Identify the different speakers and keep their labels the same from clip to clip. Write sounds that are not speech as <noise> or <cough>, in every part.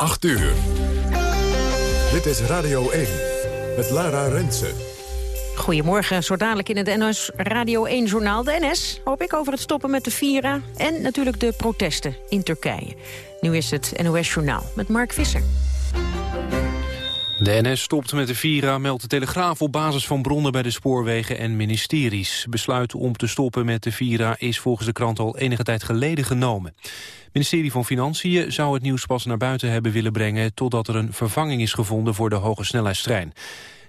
Speaker 1: 8 uur. Dit is Radio 1 met Lara Rensen.
Speaker 2: Goedemorgen, zo dadelijk in het NOS Radio 1-journaal. De NS hoop ik over het stoppen met de Vira... en natuurlijk de protesten in Turkije. Nu is het NOS-journaal met Mark Visser.
Speaker 3: De NS stopt met de Vira, meldt de Telegraaf op basis van bronnen bij de spoorwegen en ministeries. Besluit om te stoppen met de Vira is volgens de krant al enige tijd geleden genomen. Ministerie van Financiën zou het nieuws pas naar buiten hebben willen brengen... totdat er een vervanging is gevonden voor de hoge snelheidstrein.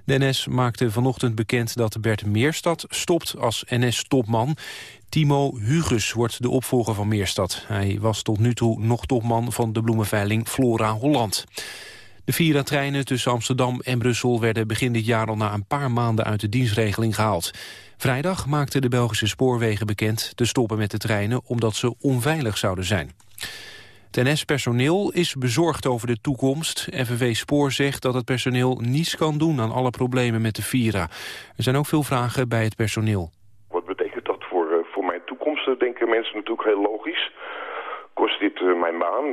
Speaker 3: De NS maakte vanochtend bekend dat Bert Meerstad stopt als NS-topman. Timo Hugus wordt de opvolger van Meerstad. Hij was tot nu toe nog topman van de bloemenveiling Flora Holland. De Vira-treinen tussen Amsterdam en Brussel werden begin dit jaar al na een paar maanden uit de dienstregeling gehaald. Vrijdag maakten de Belgische spoorwegen bekend te stoppen met de treinen omdat ze onveilig zouden zijn. Het NS-personeel is bezorgd over de toekomst. FNV Spoor zegt dat het personeel niets kan doen aan alle problemen met de Vira. Er zijn ook veel vragen bij het personeel.
Speaker 4: Wat betekent dat voor, uh, voor mijn toekomst, denken mensen natuurlijk heel logisch kost dit uh, mijn baan.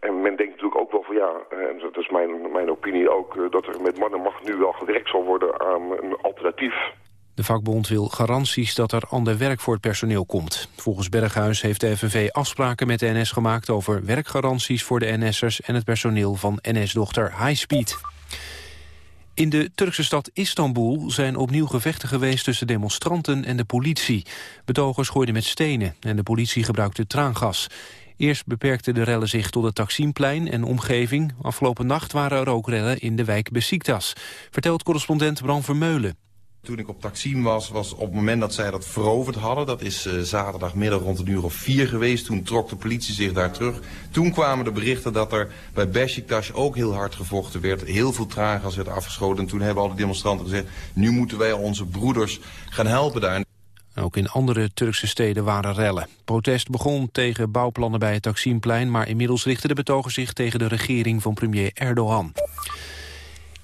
Speaker 4: En men denkt natuurlijk ook wel van ja, en dat is mijn, mijn opinie ook... dat er met man en macht nu wel gewerkt zal worden aan een alternatief.
Speaker 3: De vakbond wil garanties dat er ander werk voor het personeel komt. Volgens Berghuis heeft de FNV afspraken met de NS gemaakt... over werkgaranties voor de NS'ers en het personeel van NS-dochter Highspeed. In de Turkse stad Istanbul zijn opnieuw gevechten geweest tussen demonstranten en de politie. Betogers gooiden met stenen en de politie gebruikte traangas. Eerst beperkten de rellen zich tot het Taksimplein en omgeving. Afgelopen nacht waren er ook rellen in de wijk Besiktas, vertelt correspondent Bram Vermeulen.
Speaker 5: Toen ik op Taksim was, was op het moment dat zij dat veroverd hadden... dat is uh, zaterdagmiddag rond een uur of vier geweest. Toen trok de politie zich daar terug. Toen kwamen de berichten dat er bij Besiktas ook heel hard gevochten werd. Heel veel traangas werd afgeschoten. En toen hebben al die demonstranten gezegd... nu moeten wij onze broeders gaan helpen daar.
Speaker 3: Ook in andere Turkse steden waren rellen. Protest begon tegen bouwplannen bij het Taksimplein... maar inmiddels richten de betogers zich tegen de regering van premier Erdogan.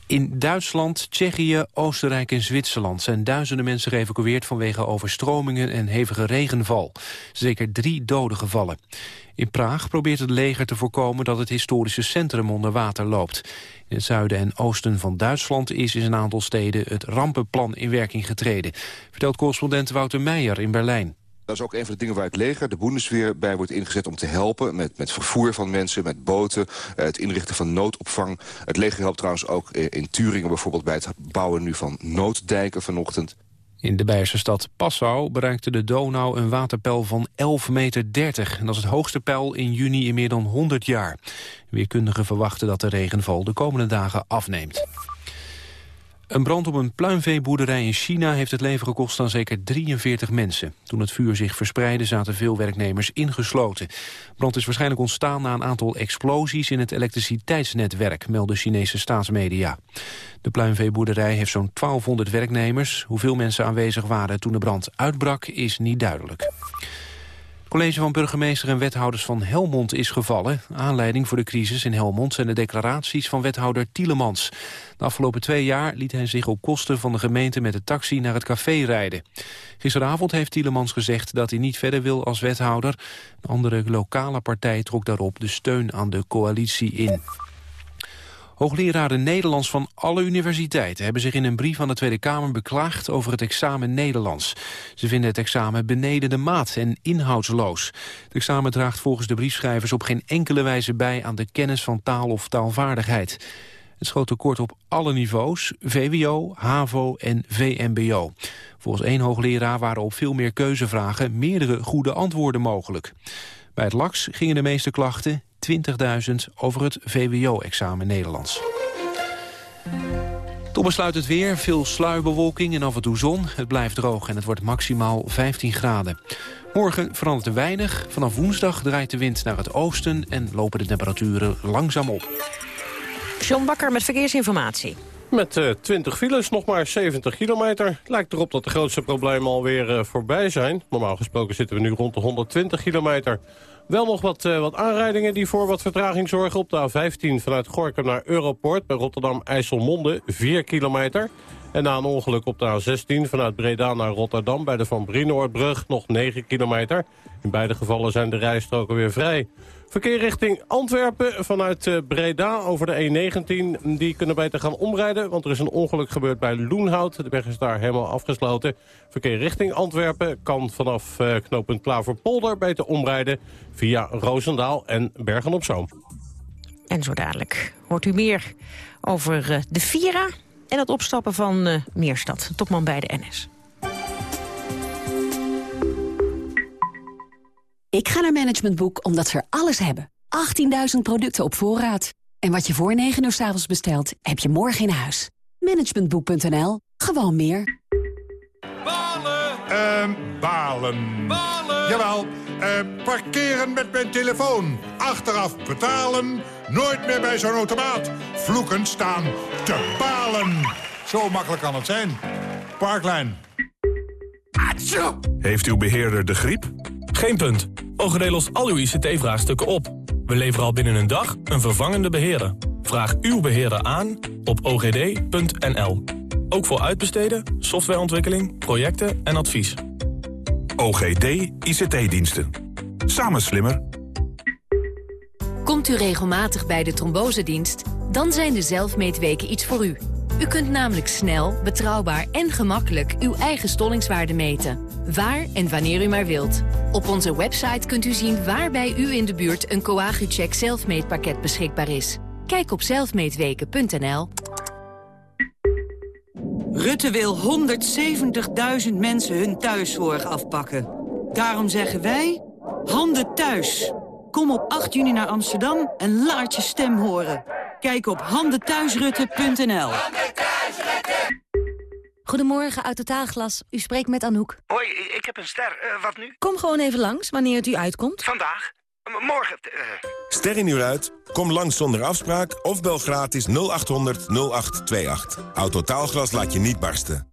Speaker 3: In Duitsland, Tsjechië, Oostenrijk en Zwitserland zijn duizenden mensen geëvacueerd vanwege overstromingen en hevige regenval. Zeker drie doden gevallen. In Praag probeert het leger te voorkomen dat het historische centrum onder water loopt. In het zuiden en oosten van Duitsland is in een aantal steden het rampenplan in werking getreden, vertelt correspondent Wouter Meijer in Berlijn.
Speaker 6: Dat is ook een van de dingen waar het leger, de Bundesweer, bij wordt ingezet om te helpen. Met, met vervoer van mensen, met boten, eh, het inrichten van noodopvang. Het leger helpt trouwens ook in Turingen bijvoorbeeld bij het bouwen nu van nooddijken vanochtend.
Speaker 3: In de Beierse stad Passau bereikte de Donau een waterpeil van 11,30 meter. En dat is het hoogste peil in juni in meer dan 100 jaar. Weerkundigen verwachten dat de regenval de komende dagen afneemt. Een brand op een pluimveeboerderij in China heeft het leven gekost aan zeker 43 mensen. Toen het vuur zich verspreidde zaten veel werknemers ingesloten. Brand is waarschijnlijk ontstaan na een aantal explosies in het elektriciteitsnetwerk, melden Chinese staatsmedia. De pluimveeboerderij heeft zo'n 1200 werknemers. Hoeveel mensen aanwezig waren toen de brand uitbrak is niet duidelijk college van burgemeester en wethouders van Helmond is gevallen. Aanleiding voor de crisis in Helmond zijn de declaraties van wethouder Tielemans. De afgelopen twee jaar liet hij zich op kosten van de gemeente met de taxi naar het café rijden. Gisteravond heeft Tielemans gezegd dat hij niet verder wil als wethouder. Een andere lokale partij trok daarop de steun aan de coalitie in. Hoogleraren Nederlands van alle universiteiten hebben zich in een brief aan de Tweede Kamer beklaagd over het examen Nederlands. Ze vinden het examen beneden de maat en inhoudsloos. Het examen draagt volgens de briefschrijvers op geen enkele wijze bij aan de kennis van taal of taalvaardigheid. Het schoot tekort op alle niveaus, VWO, HAVO en VMBO. Volgens één hoogleraar waren op veel meer keuzevragen meerdere goede antwoorden mogelijk. Bij het LAX gingen de meeste klachten 20.000 over het VWO-examen Nederlands. Tot besluit het weer, veel sluierbewolking en af en toe zon. Het blijft droog en het wordt maximaal 15 graden. Morgen verandert er weinig. Vanaf woensdag draait de wind naar het oosten... en lopen de temperaturen langzaam op.
Speaker 2: John Bakker met verkeersinformatie.
Speaker 7: Met uh, 20 files, nog maar 70 kilometer. Lijkt erop dat de grootste problemen alweer uh, voorbij zijn. Normaal gesproken zitten we nu rond de 120 kilometer. Wel nog wat, uh, wat aanrijdingen die voor wat vertraging zorgen. Op de A15 vanuit Gorkum naar Europoort bij Rotterdam-IJsselmonde, 4 kilometer. En na een ongeluk op de A16 vanuit Breda naar Rotterdam... bij de Van Brienoordbrug nog 9 kilometer. In beide gevallen zijn de rijstroken weer vrij. Verkeer richting Antwerpen vanuit eh, Breda over de E19. Die kunnen beter gaan omrijden, want er is een ongeluk gebeurd bij Loenhout. De weg is daar helemaal afgesloten. Verkeer richting Antwerpen kan vanaf uh, knooppunt Klaverpolder beter omrijden... via Roosendaal en Bergen-op-Zoom.
Speaker 2: En zo dadelijk hoort u meer over uh, de Vira en het opstappen van Meerstad. Topman bij de NS.
Speaker 8: Ik ga naar Management Boek omdat ze er alles hebben. 18.000 producten op voorraad. En wat je voor 9 uur s avonds bestelt, heb je morgen in huis. Managementboek.nl. Gewoon meer.
Speaker 9: Balen! Ehm, balen. Balen! Jawel, uh, parkeren met mijn telefoon. Achteraf betalen. Nooit meer bij zo'n automaat. Vloeken staan te balen. Zo makkelijk kan het zijn. Parklijn.
Speaker 10: Heeft uw beheerder de griep? Geen punt. OGD lost al uw ICT-vraagstukken op. We leveren al binnen een dag een vervangende beheerder. Vraag uw beheerder aan op ogd.nl. Ook voor uitbesteden, softwareontwikkeling, projecten en advies.
Speaker 11: OGD ICT-diensten. Samen slimmer.
Speaker 12: Komt u regelmatig bij de trombosedienst? Dan zijn de zelfmeetweken iets voor u. U kunt namelijk snel, betrouwbaar en gemakkelijk uw eigen stollingswaarde meten. Waar en wanneer u maar wilt. Op onze website kunt u zien waar bij u in de buurt een Coagucheck zelfmeetpakket beschikbaar is. Kijk op zelfmeetweken.nl.
Speaker 13: Rutte wil 170.000 mensen hun thuiszorg afpakken. Daarom zeggen wij, handen thuis. Kom op 8 juni naar Amsterdam en laat je stem horen. Kijk op handenthuisrutte.nl.
Speaker 14: Goedemorgen, uit Totaalglas. U spreekt met Anouk.
Speaker 15: Hoi, ik heb een ster. Uh, wat nu?
Speaker 14: Kom gewoon even langs, wanneer het u uitkomt.
Speaker 15: Vandaag? M morgen? Uh...
Speaker 16: Ster in uur uit? Kom langs zonder afspraak of bel gratis 0800 0828. Autotaalglas laat je niet barsten.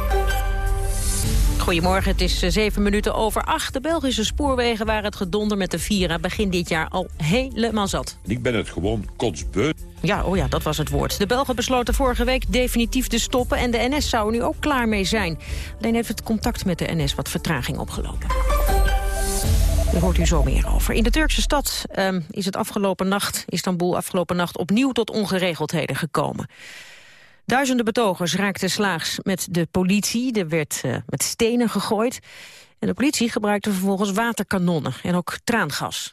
Speaker 2: Goedemorgen, het is zeven minuten over acht. De Belgische spoorwegen waren het gedonder met de Vira begin dit jaar al helemaal zat.
Speaker 17: Ik ben het gewoon kotsbeu.
Speaker 2: Ja, oh ja, dat was het woord. De Belgen besloten vorige week definitief te stoppen... en de NS zou er nu ook klaar mee zijn. Alleen heeft het contact met de NS wat vertraging opgelopen. Daar hoort u zo meer over. In de Turkse stad um, is het afgelopen nacht, Istanbul afgelopen nacht... opnieuw tot ongeregeldheden gekomen. Duizenden betogers raakten slaags met de politie. Er werd uh, met stenen gegooid. En de politie gebruikte vervolgens waterkanonnen en ook traangas.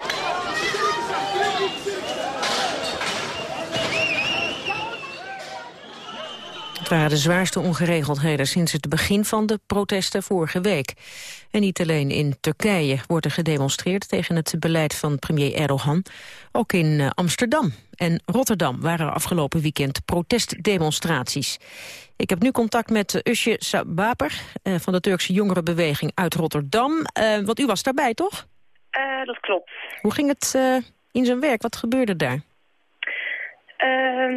Speaker 2: Het waren de zwaarste ongeregeldheden sinds het begin van de protesten vorige week. En niet alleen in Turkije wordt er gedemonstreerd tegen het beleid van premier Erdogan. Ook in uh, Amsterdam en Rotterdam waren er afgelopen weekend protestdemonstraties. Ik heb nu contact met Usje Sabaper uh, van de Turkse jongerenbeweging uit Rotterdam. Uh, want u was daarbij, toch?
Speaker 18: dat klopt.
Speaker 2: Hoe ging het in zijn werk? Wat gebeurde daar?
Speaker 18: Uh,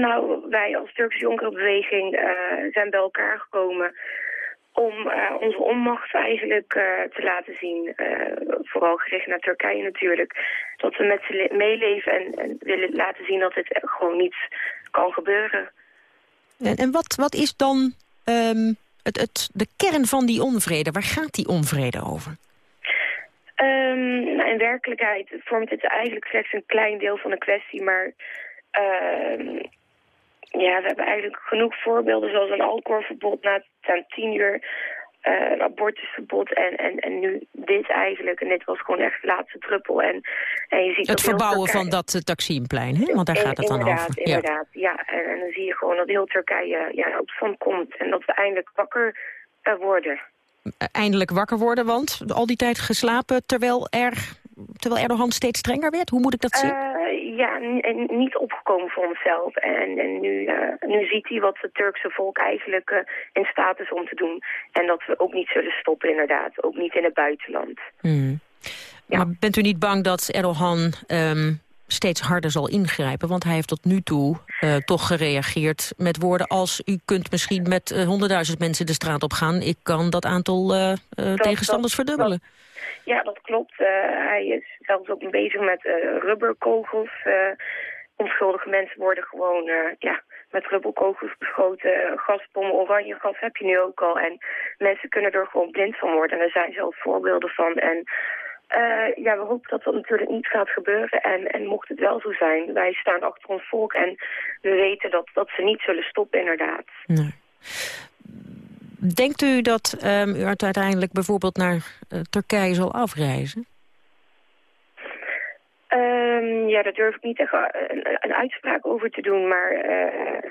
Speaker 18: nou, wij als Turkse jongerenbeweging zijn bij elkaar gekomen om uh, onze onmacht eigenlijk uh, te laten zien. vooral gericht naar Turkije natuurlijk. Dat we met ze meeleven en, en, willen laten zien dat dit gewoon niet kan gebeuren.
Speaker 2: En, en wat, wat is dan um, het, het, de kern van die onvrede? Waar gaat die onvrede over?
Speaker 18: Um, nou, in werkelijkheid vormt dit eigenlijk slechts een klein deel van de kwestie, maar Uh, ja, we hebben eigenlijk genoeg voorbeelden, zoals een alcoholverbod na, na tien uur, uh, een abortusverbod en, en, en nu dit eigenlijk. En dit was gewoon echt de laatste druppel. En, en je ziet
Speaker 2: het verbouwen van dat uh, Taksimplein, hè? want daar gaat het dan
Speaker 18: inderdaad,
Speaker 2: over.
Speaker 18: Inderdaad, ja. ja. En, en, dan zie je gewoon dat heel Turkije ja, op stand komt en dat we eindelijk wakker uh, worden.
Speaker 2: Eindelijk wakker worden, want al die tijd geslapen terwijl er terwijl Erdogan steeds strenger werd? Hoe moet ik dat zien?
Speaker 18: Uh, ja, niet opgekomen voor onszelf. En, en nu, uh, nu ziet hij wat het Turkse volk eigenlijk uh, in staat is om te doen. En dat we ook niet zullen stoppen inderdaad. Ook niet in het buitenland.
Speaker 2: Hmm. Maar bent u niet bang dat Erdogan ehm, steeds harder zal ingrijpen? Want hij heeft tot nu toe toch gereageerd met woorden als... u kunt misschien met honderdduizend mensen de straat op gaan. Ik kan dat aantal dat, tegenstanders dat, verdubbelen.
Speaker 18: Dat, ja, dat klopt. hij is zelfs ook bezig met rubberkogels. onschuldige mensen worden gewoon ja, met rubberkogels beschoten. Gasbommen, oranje gas heb je nu ook al. En mensen kunnen er gewoon blind van worden. En er zijn zelfs voorbeelden van. En ja, we hopen dat dat natuurlijk niet gaat gebeuren. En, en mocht het wel zo zijn, wij staan achter ons volk en we weten dat, dat ze niet zullen stoppen inderdaad.
Speaker 2: Nee. Denkt u dat um, u uiteindelijk bijvoorbeeld naar uh, Turkije zal afreizen?
Speaker 18: Um, ja, daar durf ik niet echt een, een, uitspraak over te doen. Maar uh,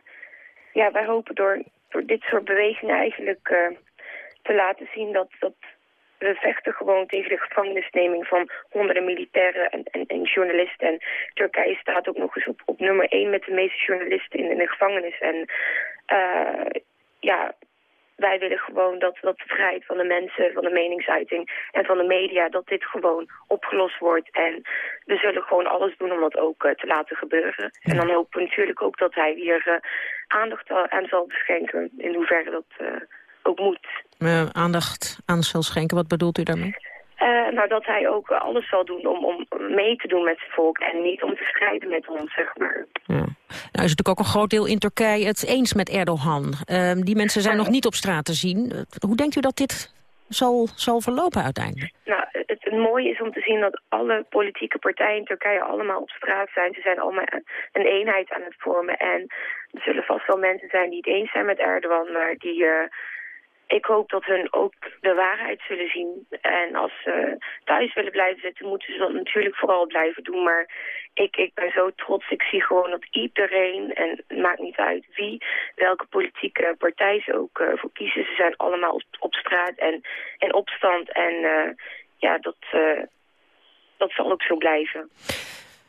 Speaker 18: ja, wij hopen door, door dit soort bewegingen eigenlijk te laten zien dat... dat we vechten gewoon tegen de gevangenisneming van honderden militairen en, en, en, journalisten. En Turkije staat ook nog eens op, op nummer één met de meeste journalisten in, de gevangenis. En ja, wij willen gewoon dat, dat de vrijheid van de mensen, van de meningsuiting en van de media, dat dit gewoon opgelost wordt. En we zullen gewoon alles doen om dat ook uh, te laten gebeuren. En dan hopen we natuurlijk ook dat hij hier uh, aandacht aan zal schenken, in hoeverre dat ook moet.
Speaker 2: Aandacht aan zal schenken, wat bedoelt u daarmee?
Speaker 18: Uh, nou, dat hij ook alles zal doen om, om mee te doen met zijn volk... en niet om te strijden met ons, zeg maar. Ja. Nou
Speaker 2: is natuurlijk ook een groot deel in Turkije het eens met Erdogan. Uh, die mensen zijn nog niet op straat te zien. Hoe denkt u dat dit zal, zal verlopen uiteindelijk?
Speaker 18: Nou, het, het, mooie is om te zien dat alle politieke partijen in Turkije allemaal op straat zijn. Ze zijn allemaal een eenheid aan het vormen. En er zullen vast wel mensen zijn die het eens zijn met Erdogan... maar die... Uh, ik hoop dat hun ook de waarheid zullen zien. En als ze thuis willen blijven zitten, moeten ze dat natuurlijk vooral blijven doen. Maar ik, ik ben zo trots. Ik zie gewoon dat iedereen, en het maakt niet uit wie, welke politieke partij ze ook uh, voor kiezen. Ze zijn allemaal op, op straat en, en opstand. En uh, ja, dat, uh, dat zal ook zo blijven.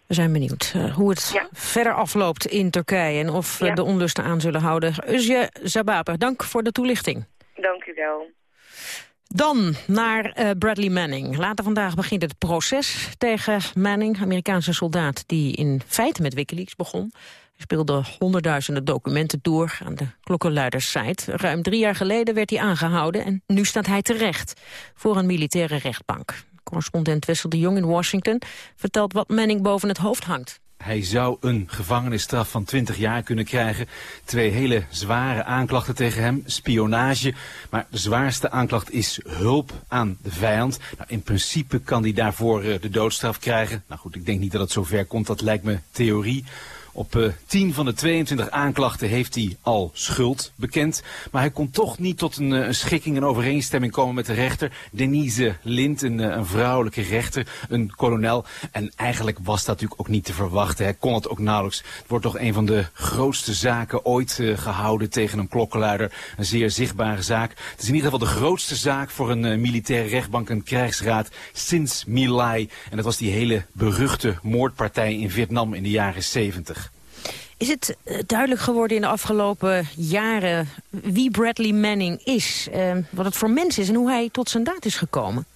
Speaker 2: We zijn benieuwd hoe het ja. verder afloopt in Turkije... en of ja. de onlusten aan zullen houden. Uzje Zabaper, dank voor de toelichting.
Speaker 18: Dank u wel.
Speaker 2: Dan naar uh, Bradley Manning. Later vandaag begint het proces tegen Manning, Amerikaanse soldaat... die in feite met Wikileaks begon. Hij speelde honderdduizenden documenten door aan de klokkenluiderssite. Ruim drie jaar geleden werd hij aangehouden en nu staat hij terecht... voor een militaire rechtbank. Correspondent Wessel de Jong in Washington vertelt wat Manning boven het hoofd hangt.
Speaker 19: Hij zou een gevangenisstraf van 20 jaar kunnen krijgen. Twee hele zware aanklachten tegen hem, spionage. Maar de zwaarste aanklacht is hulp aan de vijand. Nou, in principe kan hij daarvoor uh, de doodstraf krijgen. Nou goed, ik denk niet dat het zover komt, dat lijkt me theorie. Op uh, 10 van de 22 aanklachten heeft hij al schuld bekend. Maar hij kon toch niet tot een, een schikking, een overeenstemming komen met de rechter. Denise Lind, een, een, vrouwelijke rechter, een kolonel. En eigenlijk was dat natuurlijk ook niet te verwachten. Hij kon het ook nauwelijks. Het wordt toch een van de grootste zaken ooit gehouden tegen een klokkenluider. Een zeer zichtbare zaak. Het is in ieder geval de grootste zaak voor een militaire rechtbank, een krijgsraad, sinds My Lai. En dat was die hele beruchte moordpartij in Vietnam in de jaren 70.
Speaker 2: Is het duidelijk geworden in de afgelopen jaren wie Bradley Manning is? Uh, wat het voor mens is en hoe hij tot zijn daad is gekomen?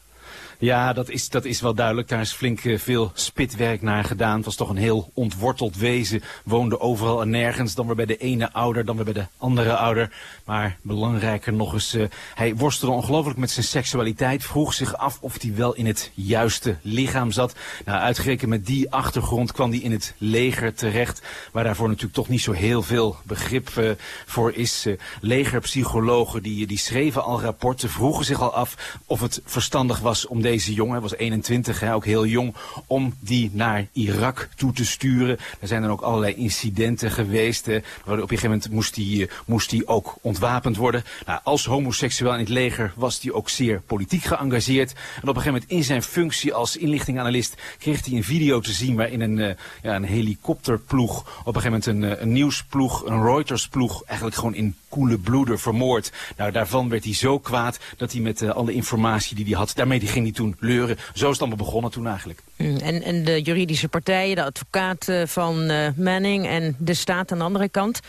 Speaker 19: Ja, dat is, dat is wel duidelijk. Daar is flink uh, veel spitwerk naar gedaan. Het was toch een heel ontworteld wezen. Woonde overal en nergens. Dan weer bij de ene ouder, dan weer bij de andere ouder. Maar belangrijker nog eens, uh, hij worstelde ongelooflijk met zijn seksualiteit. Vroeg zich af of hij wel in het juiste lichaam zat. Nou, uitgerekend met die achtergrond kwam hij in het leger terecht. Waar daarvoor natuurlijk toch niet zo heel veel begrip uh, voor is. legerpsychologen die, die schreven al rapporten, vroegen zich al af of het verstandig was om deze jongen, hij was 21, hè, ook heel jong, om die naar Irak toe te sturen. Er zijn dan ook allerlei incidenten geweest. Hè, op een gegeven moment moest hij, moest hij ook ontwapend worden. Nou, als homoseksueel in het leger was hij ook zeer politiek geëngageerd. En op een gegeven moment in zijn functie als inlichtinganalist kreeg hij een video te zien waarin een, uh, ja, een helikopterploeg, op een gegeven moment een, een nieuwsploeg, een Reuters-ploeg, eigenlijk gewoon in koele bloeder vermoord. Nou, daarvan werd hij zo kwaad dat hij met uh, alle informatie die hij had, daarmee die ging hij toen leuren. Zo is het allemaal begonnen toen eigenlijk.
Speaker 2: Mm, en, en de juridische partijen, de advocaat van uh, Manning en de staat aan de andere kant,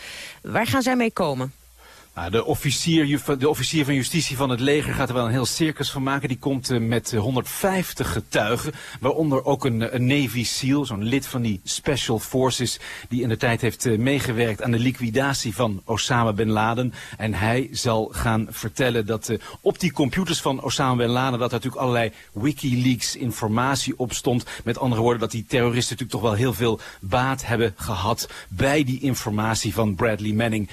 Speaker 2: waar gaan zij mee komen?
Speaker 19: Nou, de, officier, de officier van justitie van het leger gaat er wel een heel circus van maken. Die komt uh, met 150 getuigen, waaronder ook een, een Navy SEAL, zo'n lid van die Special Forces, die in de tijd heeft meegewerkt aan de liquidatie van Osama Bin Laden. En hij zal gaan vertellen dat op die computers van Osama Bin Laden, dat er natuurlijk allerlei Wikileaks informatie op stond. Met andere woorden, dat die terroristen natuurlijk toch wel heel veel baat hebben gehad bij die informatie van Bradley Manning.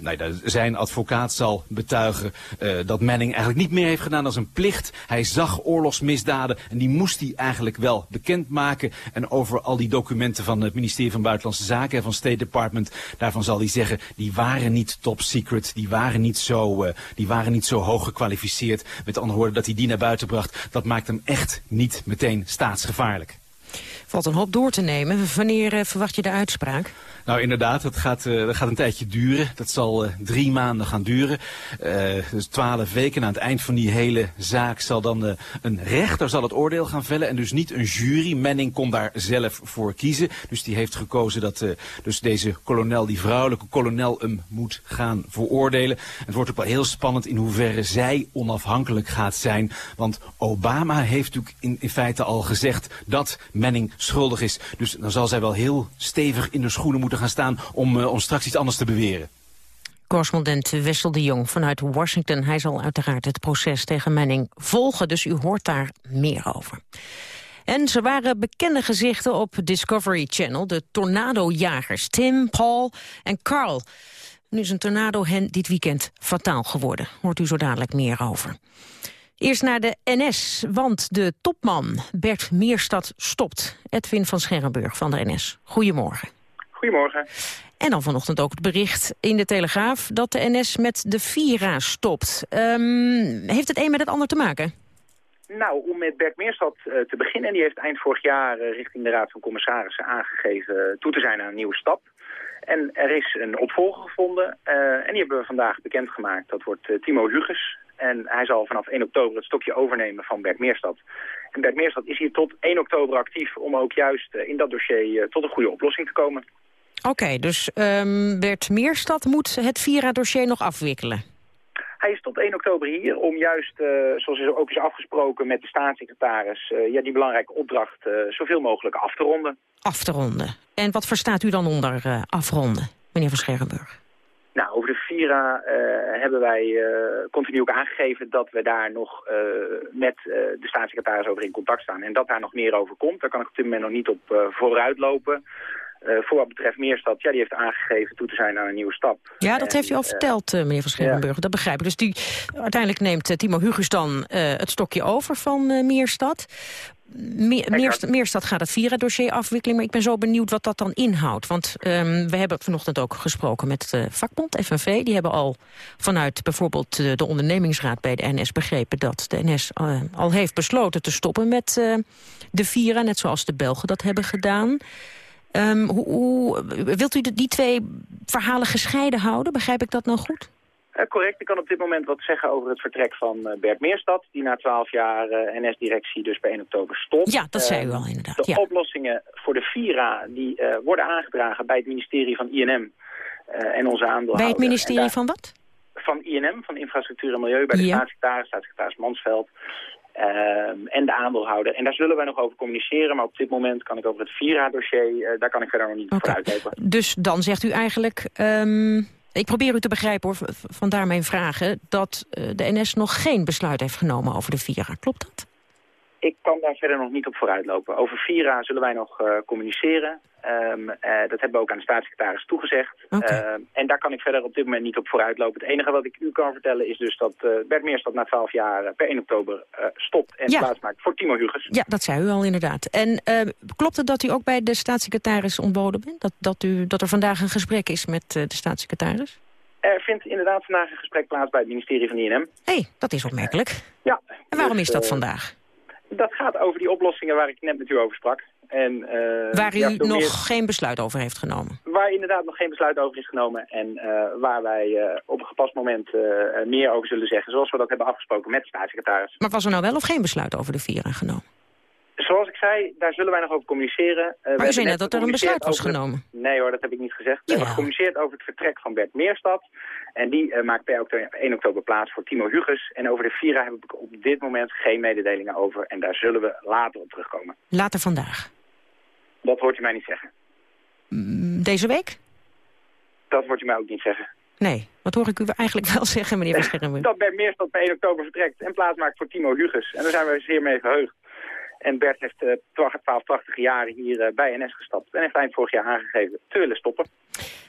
Speaker 19: nou, daar zijn advocaat zal betuigen uh, dat Manning eigenlijk niet meer heeft gedaan als een plicht. Hij zag oorlogsmisdaden en die moest hij eigenlijk wel bekendmaken. En over al die documenten van het ministerie van Buitenlandse Zaken en van State Department, daarvan zal hij zeggen, die waren niet top secret, die waren niet zo, uh, die waren niet zo hoog gekwalificeerd. Met andere woorden, dat hij die naar buiten bracht, dat maakt hem echt niet meteen staatsgevaarlijk.
Speaker 2: Valt een hoop door te nemen. Wanneer uh, verwacht je de uitspraak?
Speaker 19: Nou inderdaad, dat gaat, uh, dat gaat een tijdje duren. Dat zal uh, drie maanden gaan duren. Uh, dus twaalf weken. Aan het eind van die hele zaak zal dan een rechter zal het oordeel gaan vellen. En dus niet een jury. Menning kon daar zelf voor kiezen. Dus die heeft gekozen dat dus deze kolonel, die vrouwelijke kolonel, hem moet gaan veroordelen. Het wordt ook wel heel spannend in hoeverre zij onafhankelijk gaat zijn. Want Obama heeft natuurlijk in, in feite al gezegd dat Manning schuldig is. Dus dan zal zij wel heel stevig in de schoenen moeten gaan staan om, uh, om straks iets anders te beweren.
Speaker 2: Correspondent Wessel de Jong vanuit Washington. Hij zal uiteraard het proces tegen Manning volgen, dus u hoort daar meer over. En ze waren bekende gezichten op Discovery Channel, de tornadojagers Tim, Paul en Carl. Nu is een tornado hen dit weekend fataal geworden. Hoort u zo dadelijk meer over. Eerst naar de NS, want de topman Bert Meerstad stopt. Edwin van Scherrenburg van de NS. Goedemorgen.
Speaker 20: Goedemorgen.
Speaker 2: En dan vanochtend ook het bericht in de Telegraaf dat de NS met de Vira stopt. Um, heeft het een met het ander te maken?
Speaker 20: Nou, om met Bert Meerstad uh, te beginnen, die heeft eind vorig jaar uh, richting de Raad van Commissarissen aangegeven toe te zijn aan een nieuwe stap. En er is een opvolger gevonden uh, en die hebben we vandaag bekendgemaakt. Dat wordt Timo Huges. En hij zal vanaf 1 oktober het stokje overnemen van Bert Meerstad. En Bert Meerstad is hier tot 1 oktober actief om ook juist in dat dossier tot een goede oplossing te komen.
Speaker 2: Oké, okay, dus um, Bert Meerstad moet het Vira-dossier nog afwikkelen?
Speaker 20: Hij is tot 1 oktober hier om juist, uh, zoals is ook is afgesproken met de staatssecretaris... Uh, ja, die belangrijke opdracht uh, zoveel mogelijk af te ronden.
Speaker 2: Af te ronden. En wat verstaat u dan onder afronden, meneer Van Scherrenburg?
Speaker 20: Nou, over de Vira hebben wij continu ook aangegeven dat we daar nog met de staatssecretaris over in contact staan. En dat daar nog meer over komt. Daar kan ik op dit moment nog niet op vooruitlopen. Uh, voor wat betreft Meerstad, ja, die heeft aangegeven toe te zijn aan een nieuwe stap.
Speaker 2: Ja, dat heeft u al uh, verteld, uh, meneer Van Scherrenburg. Ja. Dat begrijp ik. Dus die, uiteindelijk neemt Timo Hugus dan het stokje over van Meerstad. Me Meerstad, Meerstad gaat het Vira-dossier afwikkelen, maar ik ben zo benieuwd wat dat dan inhoudt. Want um, we hebben vanochtend ook gesproken met de vakbond, FNV. Die hebben al vanuit bijvoorbeeld de ondernemingsraad bij de NS begrepen... dat de NS al heeft besloten te stoppen met de Vira, net zoals de Belgen dat hebben gedaan... Um, hoe, hoe, wilt u die twee verhalen gescheiden houden? Begrijp ik dat nou goed?
Speaker 20: Uh, correct. Ik kan op dit moment wat zeggen over het vertrek van uh, Bert Meerstad... die na twaalf jaar uh, NS-directie dus bij 1 oktober stopt.
Speaker 2: Ja, dat zei u al inderdaad.
Speaker 20: De
Speaker 2: ja.
Speaker 20: oplossingen voor de Vira die, worden aangedragen bij het ministerie van INM en onze aandeelhouder.
Speaker 2: Bij het ministerie daar, van wat?
Speaker 20: Van INM, van Infrastructuur en Milieu, bij de ja. staatssecretaris, staatssecretaris Mansveld... Um, en de aandeelhouder. En daar zullen wij nog over communiceren. Maar op dit moment kan ik over het Vira-dossier, uh, daar kan ik verder nog niet okay. vooruitlopen.
Speaker 2: Dus dan zegt u eigenlijk, um, ik probeer u te begrijpen hoor, vandaar mijn vragen... dat uh, de NS nog geen besluit heeft genomen over de Vira. Klopt dat?
Speaker 20: Ik kan daar verder nog niet op vooruitlopen. Over Vira zullen wij nog uh, communiceren. Um, uh, dat hebben we ook aan de staatssecretaris toegezegd. Okay. Uh, en daar kan ik verder op dit moment niet op vooruitlopen. Het enige wat ik u kan vertellen is dus dat uh, Bert Meerstad na 12 jaar per 1 oktober stopt en ja. plaats maakt voor Timo Huges.
Speaker 2: Ja, dat zei u al inderdaad. En klopt het dat u ook bij de staatssecretaris ontboden bent? Dat, dat, u, dat er vandaag een gesprek is met de staatssecretaris?
Speaker 20: Er vindt inderdaad vandaag een gesprek plaats bij het ministerie van INM.
Speaker 2: Hé, hey, dat is opmerkelijk.
Speaker 20: ja.
Speaker 2: En waarom dus, is dat vandaag?
Speaker 20: Dat gaat over die oplossingen waar ik net met u over sprak. En, uh,
Speaker 2: waar u
Speaker 20: ja,
Speaker 2: nog
Speaker 20: meer...
Speaker 2: geen besluit over heeft genomen?
Speaker 20: Waar inderdaad nog geen besluit over is genomen. En uh, waar wij uh, op een gepast moment meer over zullen zeggen. Zoals we dat hebben afgesproken met de staatssecretaris.
Speaker 2: Maar was er nou wel of geen besluit over de Vira genomen?
Speaker 20: Zoals ik zei, daar zullen wij nog over communiceren. Uh,
Speaker 2: maar u zei net dat er een besluit was genomen.
Speaker 20: Nee hoor, dat heb ik niet gezegd. We hebben gecommuniceerd over het vertrek van Bert Meerstad. En die uh, maakt per 1 oktober plaats voor Timo Huges. En over de Vira heb ik op dit moment geen mededelingen over. En daar zullen we later op terugkomen.
Speaker 2: Later vandaag?
Speaker 20: Dat hoort u mij niet zeggen.
Speaker 2: Mm, deze week?
Speaker 20: Dat hoort u mij ook niet zeggen.
Speaker 2: Nee, wat hoor ik u eigenlijk <laughs> wel zeggen, meneer Verschermen?
Speaker 20: dat Bert Meerstad per 1 oktober vertrekt en plaats maakt voor Timo Huges. En daar zijn we zeer mee verheugd. En Bert heeft uh, 12, 80 jaren hier uh, bij NS gestapt. En heeft eind vorig jaar aangegeven te willen stoppen.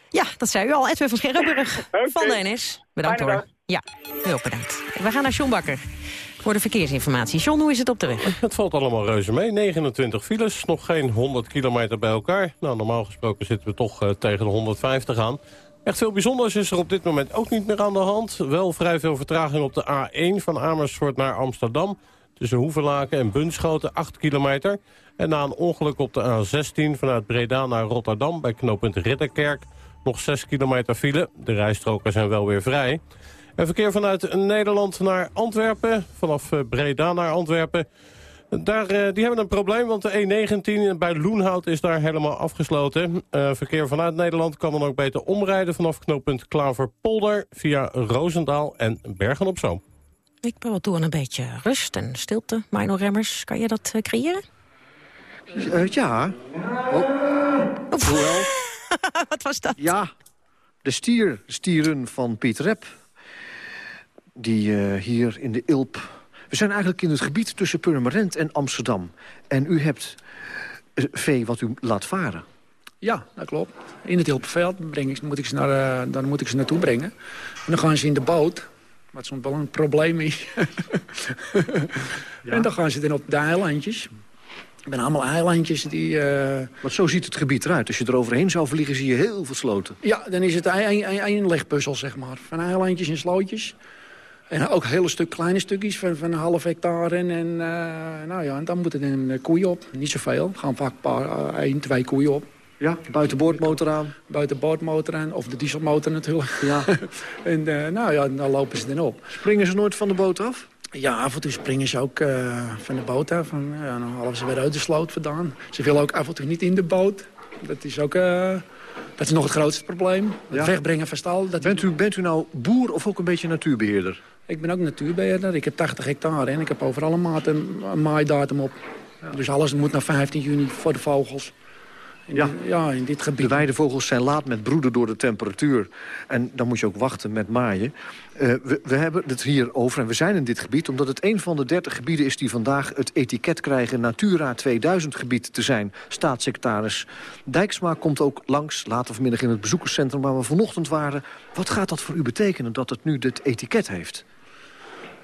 Speaker 2: Ja, dat zei u al. Edwin van Scherrenburg <laughs> van de NS. Bedankt hoor. Ja, heel bedankt. We gaan naar John Bakker voor de verkeersinformatie. John, hoe is het op de weg? <laughs>
Speaker 7: Het valt allemaal reuze mee. 29 files, nog geen 100 kilometer bij elkaar. Nou, normaal gesproken zitten we toch uh, tegen de 150 aan. Echt veel bijzonders is er op dit moment ook niet meer aan de hand. Wel vrij veel vertraging op de A1 van Amersfoort naar Amsterdam. Tussen Hoevelaken en Bunschoten, 8 kilometer. En na een ongeluk op de A16 vanuit Breda naar Rotterdam... bij knooppunt Ridderkerk, nog 6 kilometer file. De rijstroken zijn wel weer vrij. En verkeer vanuit Nederland naar Antwerpen, vanaf eh, Breda naar Antwerpen... Daar, eh, die hebben een probleem, want de E19 bij Loenhout is daar helemaal afgesloten. Uh, verkeer vanuit Nederland kan dan ook beter omrijden vanaf knooppunt Klaverpolder... via Roosendaal en Bergen-op-Zoom.
Speaker 2: Ik ben wel toe aan een beetje rust en stilte. Mino Remmers, kan je dat uh, creëren?
Speaker 21: Uh, ja. Oh. Hoewel. <laughs>
Speaker 2: Wat was dat?
Speaker 21: Ja, de stier, stieren van Piet Rep. Die uh, hier in de Ilp... We zijn eigenlijk in het gebied tussen Purmerend en Amsterdam. En u hebt vee wat u laat varen.
Speaker 22: Ja, dat klopt. In het Ilpveld breng ik, moet ik ze naar, uh, dan moet ik ze naartoe brengen. En dan gaan ze in de boot wat soms wel een probleem is. <laughs> ja. En dan gaan ze dan op de eilandjes. Ik ben allemaal eilandjes die... Uh...
Speaker 21: Want zo ziet het gebied eruit. Als je er overheen zou vliegen, zie je heel veel sloten.
Speaker 22: Ja, dan is het een legpuzzel, zeg maar. Van eilandjes en slootjes. En ook hele stuk kleine stukjes van, van een half hectare. En, en uh, nou ja, en dan moeten er een koeien op. Niet zoveel. Er gaan vaak een paar, uh, één, twee koeien op.
Speaker 21: Ja, buitenboordmotor aan.
Speaker 22: Buitenboordmotor aan, of de dieselmotor natuurlijk. Ja. <laughs> en uh, nou ja, dan lopen ze dan op.
Speaker 21: Springen ze nooit van de boot af?
Speaker 22: Ja, af en toe springen ze ook uh, van de boot af. En, ja, dan halen ze weer uit de sloot vandaan. Ze willen ook af en toe niet in de boot. Dat is ook... Uh, dat is nog het grootste probleem. Het ja. wegbrengen van stal. Dat
Speaker 21: bent, u, bent u nou boer of ook een beetje natuurbeheerder?
Speaker 22: Ik ben ook natuurbeheerder. Ik heb 80 hectare en ik heb overal een, maat, een, een maaidatum op. Ja. Dus alles moet naar 15 juni voor de vogels. In
Speaker 21: ja.
Speaker 22: Ja, in dit gebied.
Speaker 21: De weidevogels zijn laat met broeden door de temperatuur. En dan moet je ook wachten met maaien. Uh, we, we, hebben het hier over en we zijn in dit gebied... omdat het een van de 30 gebieden is die vandaag het etiket krijgen... Natura 2000 gebied te zijn, staatssecretaris. Dijksma komt ook langs, later vanmiddag in het bezoekerscentrum... waar we vanochtend waren. Wat gaat dat voor u betekenen dat het nu dit etiket heeft?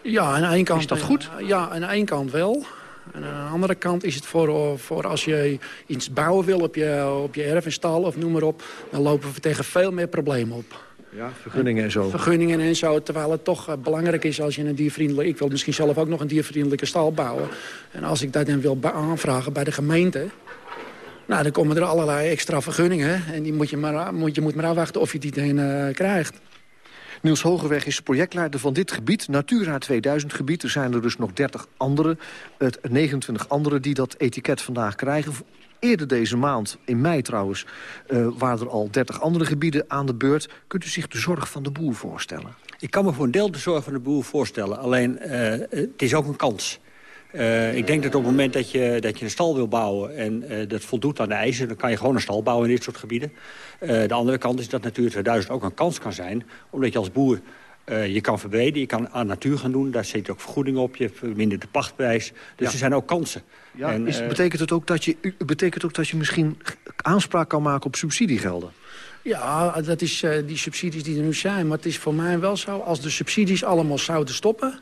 Speaker 22: Ja, aan de ene kant...
Speaker 21: Is dat goed?
Speaker 22: Ja, aan de ene kant wel... En aan de andere kant is het voor, voor als je iets bouwen wil op je, op je erf en stal of noem maar op... dan lopen we tegen veel meer problemen op.
Speaker 21: Ja, vergunningen en zo.
Speaker 22: Vergunningen en zo, terwijl het toch uh, belangrijk is als je een diervriendelijk... Ik wil misschien zelf ook nog een diervriendelijke stal bouwen. En als ik dat dan wil aanvragen bij de gemeente... Nou, dan komen er allerlei extra vergunningen. En die moet je, maar, moet, je moet maar afwachten of je die dan uh, krijgt.
Speaker 21: Niels Hogeweg is projectleider van dit gebied, Natura 2000 gebied. Er zijn er dus nog 30 andere, 29 andere die dat etiket vandaag krijgen. Eerder deze maand, in mei trouwens, uh, waren er al 30 andere gebieden aan de beurt. Kunt u zich de zorg van de boer voorstellen?
Speaker 23: Ik kan me voor een deel de zorg van de boer voorstellen. Alleen, uh, het is ook een kans. Uh, ik denk dat op het moment dat je, dat je een stal wil bouwen... en uh, dat voldoet aan de eisen, dan kan je gewoon een stal bouwen in dit soort gebieden. Uh, de andere kant is dat Natuur 2000 ook een kans kan zijn... omdat je als boer je kan verbreden, je kan aan natuur gaan doen. Daar zit ook vergoeding op, je vermindert de pachtprijs. Dus ja. er zijn ook kansen.
Speaker 21: Ja, en, is, betekent, het ook dat je, betekent ook dat je misschien aanspraak kan maken op subsidiegelden?
Speaker 22: Ja, dat is die subsidies die er nu zijn. Maar het is voor mij wel zo, als de subsidies allemaal zouden stoppen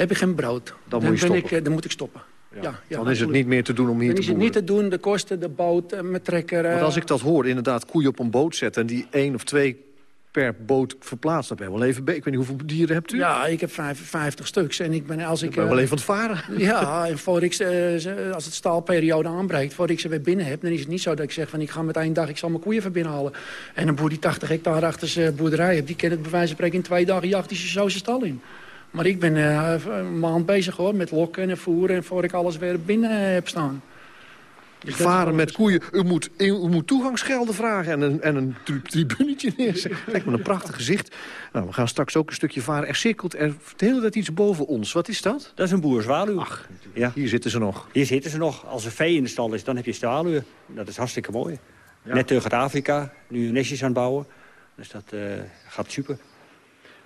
Speaker 22: heb ik geen brood.
Speaker 21: Dan, dan moet, je ben
Speaker 22: ik, dan moet ik stoppen. Ja. Ja,
Speaker 21: ja, dan is het niet meer te doen om hier
Speaker 22: dan
Speaker 21: te
Speaker 22: boeren. Dan is het niet te doen, de kosten, de boot, met trekker...
Speaker 21: Want als ik dat hoor, inderdaad, koeien op een boot zetten... en die één of twee per boot verplaatst. Dan ben je wel even... Ik weet niet, hoeveel dieren hebt u?
Speaker 22: Ja, ik heb 55 stuks. En ik ben, als ik,
Speaker 21: ben wel even aan het varen. <laughs>
Speaker 22: Ja, en voor ik, uh, als het staalperiode aanbreekt, voordat ik ze weer binnen heb... dan is het niet zo dat ik zeg van ik ga met één dag, ik zal mijn koeien van binnen halen. En een boer die 80 hectare achter zijn boerderij heeft... die kent het bij wijze van spreken in twee dagen jacht die zo zijn stal in. Maar ik ben uh, een maand bezig hoor, met lokken en voeren... en voor ik alles weer binnen heb staan.
Speaker 21: Dus Varen met koeien. U moet, u moet toegangsgelden vragen en een, en een tribunetje neerzetten. <laughs> Kijk, met een prachtig gezicht. Nou, we gaan straks ook een stukje varen. Er cirkelt er de hele tijd iets boven ons. Wat is dat?
Speaker 23: Dat is een boerzwaluw.
Speaker 21: Ach, ja. hier zitten ze nog.
Speaker 23: Hier zitten ze nog. Als er vee in de stal is, dan heb je zwaluwen. Dat is hartstikke mooi. Net terug uit Afrika, nu nestjes aan het bouwen. Dus dat uh, gaat super.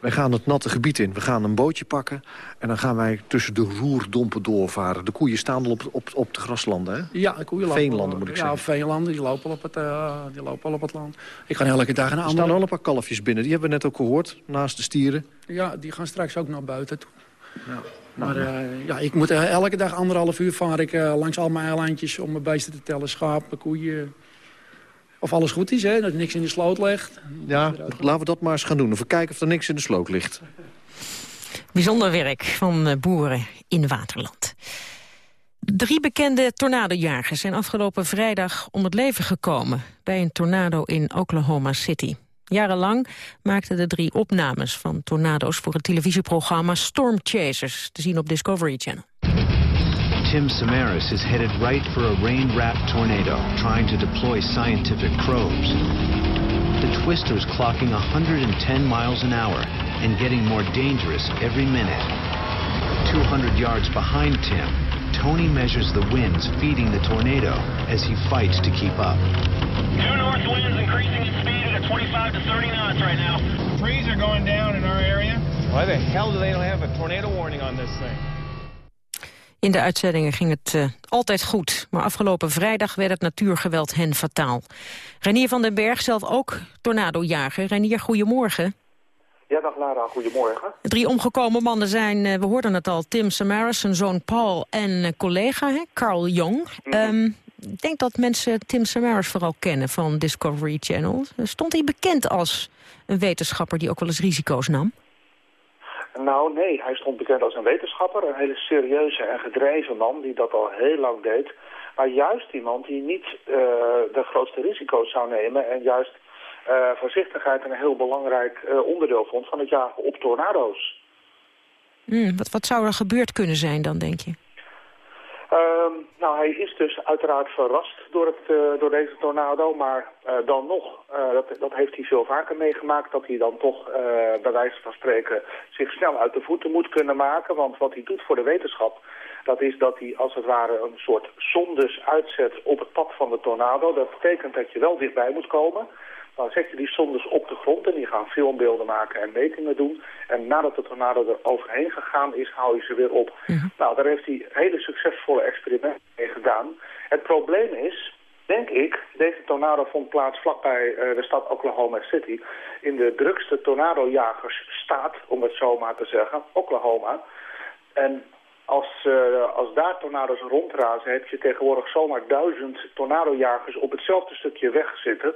Speaker 21: Wij gaan het natte gebied in. We gaan een bootje pakken en dan gaan wij tussen de roerdompen doorvaren. De koeien staan al op, op, op de graslanden, hè?
Speaker 22: Ja, de koeien lopen...
Speaker 21: Veenlanden, moet ik zeggen.
Speaker 22: Ja, veenlanden, die lopen, op het, uh, die lopen al op het land. Ik ga elke dag een andere...
Speaker 21: Er staan al een paar kalfjes binnen, die hebben we net ook gehoord, naast de stieren.
Speaker 22: Ja, die gaan straks ook naar buiten toe. Ja. Maar uh, ja, ik moet uh, elke dag anderhalf uur vaar ik langs al mijn eilandjes... om mijn beesten te tellen, schapen, koeien... Of alles goed is, hè? dat er niks in de sloot ligt.
Speaker 21: Ja, laten we dat maar eens gaan doen. Even kijken of er niks in de sloot ligt.
Speaker 2: Bijzonder werk van eh, boeren in Waterland. Drie bekende tornadojagers zijn afgelopen vrijdag om het leven gekomen... bij een tornado in Oklahoma City. Jarenlang maakten de drie opnames van tornado's voor het televisieprogramma Storm Chasers... te zien op Discovery Channel.
Speaker 24: Tim Samaras is headed right for a rain-wrapped tornado, trying to deploy scientific probes. The twister's clocking 110 miles an hour and getting more dangerous every minute. 200 yards behind Tim, Tony measures the winds feeding the tornado as he fights to keep up.
Speaker 25: Two north winds increasing in speed at 25 to 30 knots right now.
Speaker 26: Trees are going down in our area. Why the hell do they don't have a tornado warning on this thing?
Speaker 2: In de uitzendingen ging het uh, altijd goed. Maar afgelopen vrijdag werd het natuurgeweld hen fataal. Renier van den Berg, zelf ook tornadojager. Renier, goedemorgen.
Speaker 27: Ja, dag Lara, goedemorgen.
Speaker 2: drie omgekomen mannen zijn, uh, we hoorden het al, Tim Samaras, zijn zoon Paul en uh, collega, hè, Carl Jong. Mm -hmm. um, ik denk dat mensen Tim Samaras vooral kennen van Discovery Channel. Stond hij bekend als een wetenschapper die ook wel eens risico's nam?
Speaker 27: Nou, nee. Hij stond bekend als een wetenschapper. Een hele serieuze en gedreven man die dat al heel lang deed. Maar juist iemand die niet uh, de grootste risico's zou nemen... en juist uh, voorzichtigheid een heel belangrijk uh, onderdeel vond van het jagen op tornado's.
Speaker 2: Mm, wat, wat zou er gebeurd kunnen zijn dan, denk je?
Speaker 27: Uh, nou, hij is dus uiteraard verrast door, het, uh, door deze tornado, maar uh, dan nog, uh, dat, dat heeft hij veel vaker meegemaakt, dat hij dan toch bij wijze van spreken zich snel uit de voeten moet kunnen maken. Want wat hij doet voor de wetenschap, dat is dat hij als het ware een soort zondes uitzet op het pad van de tornado. Dat betekent dat je wel dichtbij moet komen. Dan zet je die zondes op de grond en die gaan filmbeelden maken en metingen doen. En nadat de tornado er overheen gegaan is, hou je ze weer op. Nou, daar heeft hij hele succesvolle experimenten mee gedaan. Het probleem is, denk ik, deze tornado vond plaats vlakbij uh, de stad Oklahoma City. In de drukste tornadojagersstaat, om het zo maar te zeggen, Oklahoma. En als, uh, als daar tornado's rondrazen, heb je tegenwoordig zomaar duizend tornadojagers op hetzelfde stukje weg zitten.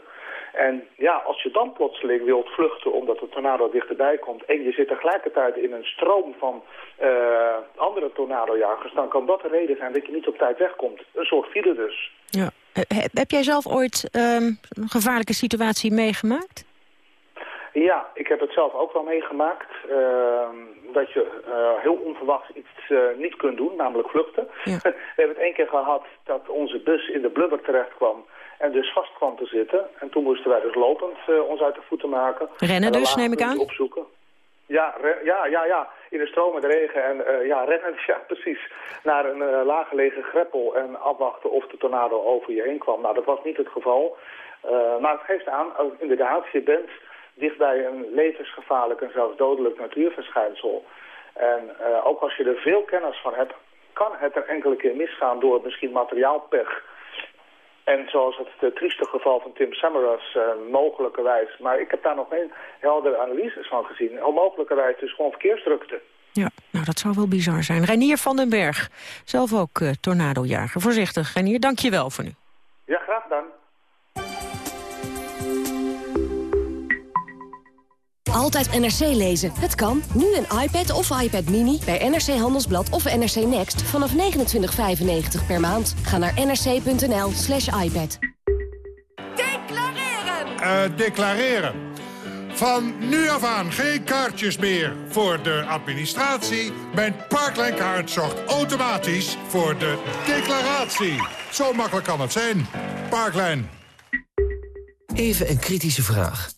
Speaker 27: En ja, als je dan plotseling wilt vluchten omdat de tornado dichterbij komt... en je zit tegelijkertijd in een stroom van uh, andere tornadojagers... dan kan dat de reden zijn dat je niet op tijd wegkomt. Een soort file dus.
Speaker 2: Ja. Heb jij zelf ooit um, een gevaarlijke situatie meegemaakt?
Speaker 27: Ja, ik heb het zelf ook wel meegemaakt. Uh, dat je uh, heel onverwachts iets uh, niet kunt doen, namelijk vluchten. Ja. <laughs> We hebben het één keer gehad dat onze bus in de blubber terecht kwam... en dus vast kwam te zitten. En toen moesten wij dus lopend uh, ons uit de voeten maken.
Speaker 2: Rennen dus, neem ik aan?
Speaker 27: Opzoeken. Ja, ja, ja, ja. In de stromende regen en uh, ja, rennen, <laughs> ja, precies. Naar een uh, laaggelegen greppel en afwachten of de tornado over je heen kwam. Nou, dat was niet het geval. Uh, maar het geeft aan, inderdaad, je bent dichtbij een levensgevaarlijk en zelfs dodelijk natuurverschijnsel. En ook als je er veel kennis van hebt, kan het er enkele keer misgaan door misschien materiaalpech. En zoals het, het trieste geval van Tim Samaras, uh, mogelijkerwijs. Maar ik heb daar nog geen heldere analyses van gezien. Onmogelijkerwijs dus gewoon verkeersdrukte.
Speaker 2: Ja, nou dat zou wel bizar zijn. Reinier van den Berg, zelf ook uh, tornadojager. Voorzichtig, Reinier, dank je wel voor nu.
Speaker 28: Altijd NRC lezen. Het kan. Nu een iPad of iPad Mini bij NRC Handelsblad of NRC Next vanaf 29,95 per maand. Ga naar nrc.nl slash iPad.
Speaker 9: Declareren! Uh, declareren. Van nu af aan geen kaartjes meer voor de administratie. Mijn Parklijnkaart zorgt automatisch voor de declaratie. Zo makkelijk kan het zijn. Parklijn.
Speaker 29: Even een kritische vraag.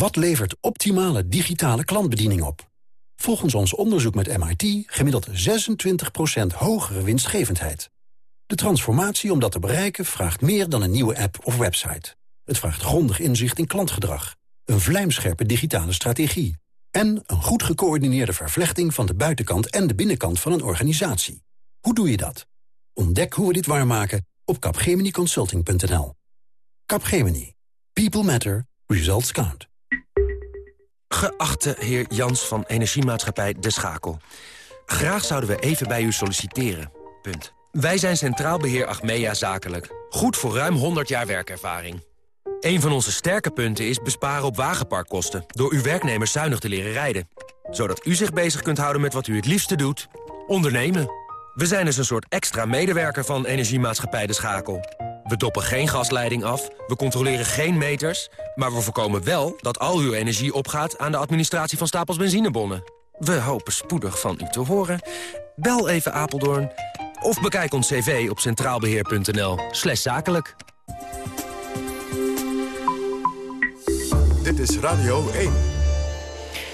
Speaker 30: Wat levert optimale digitale klantbediening op? Volgens ons onderzoek met MIT gemiddeld 26% hogere winstgevendheid. De transformatie om dat te bereiken vraagt meer dan een nieuwe app of website. Het vraagt grondig inzicht in klantgedrag, een vlijmscherpe digitale strategie... en een goed gecoördineerde vervlechting van de buitenkant en de binnenkant van een organisatie. Hoe doe je dat? Ontdek hoe we dit waarmaken op capgeminiconsulting.nl. Capgemini. People matter. Results count.
Speaker 31: Geachte heer Jans van Energiemaatschappij De Schakel. Graag zouden we even bij u solliciteren. Punt. Wij zijn Centraal Beheer Achmea Zakelijk. Goed voor ruim 100 jaar werkervaring. Een van onze sterke punten is besparen op wagenparkkosten... door uw werknemers zuinig te leren rijden. Zodat u zich bezig kunt houden met wat u het liefste doet. Ondernemen. We zijn dus een soort extra medewerker van Energiemaatschappij De Schakel. We doppen geen gasleiding af, we controleren geen meters... maar we voorkomen wel dat al uw energie opgaat... aan de administratie van stapels benzinebonnen. We hopen spoedig van u te horen. Bel even Apeldoorn of bekijk ons cv op centraalbeheer.nl slash zakelijk.
Speaker 32: Dit is Radio 1.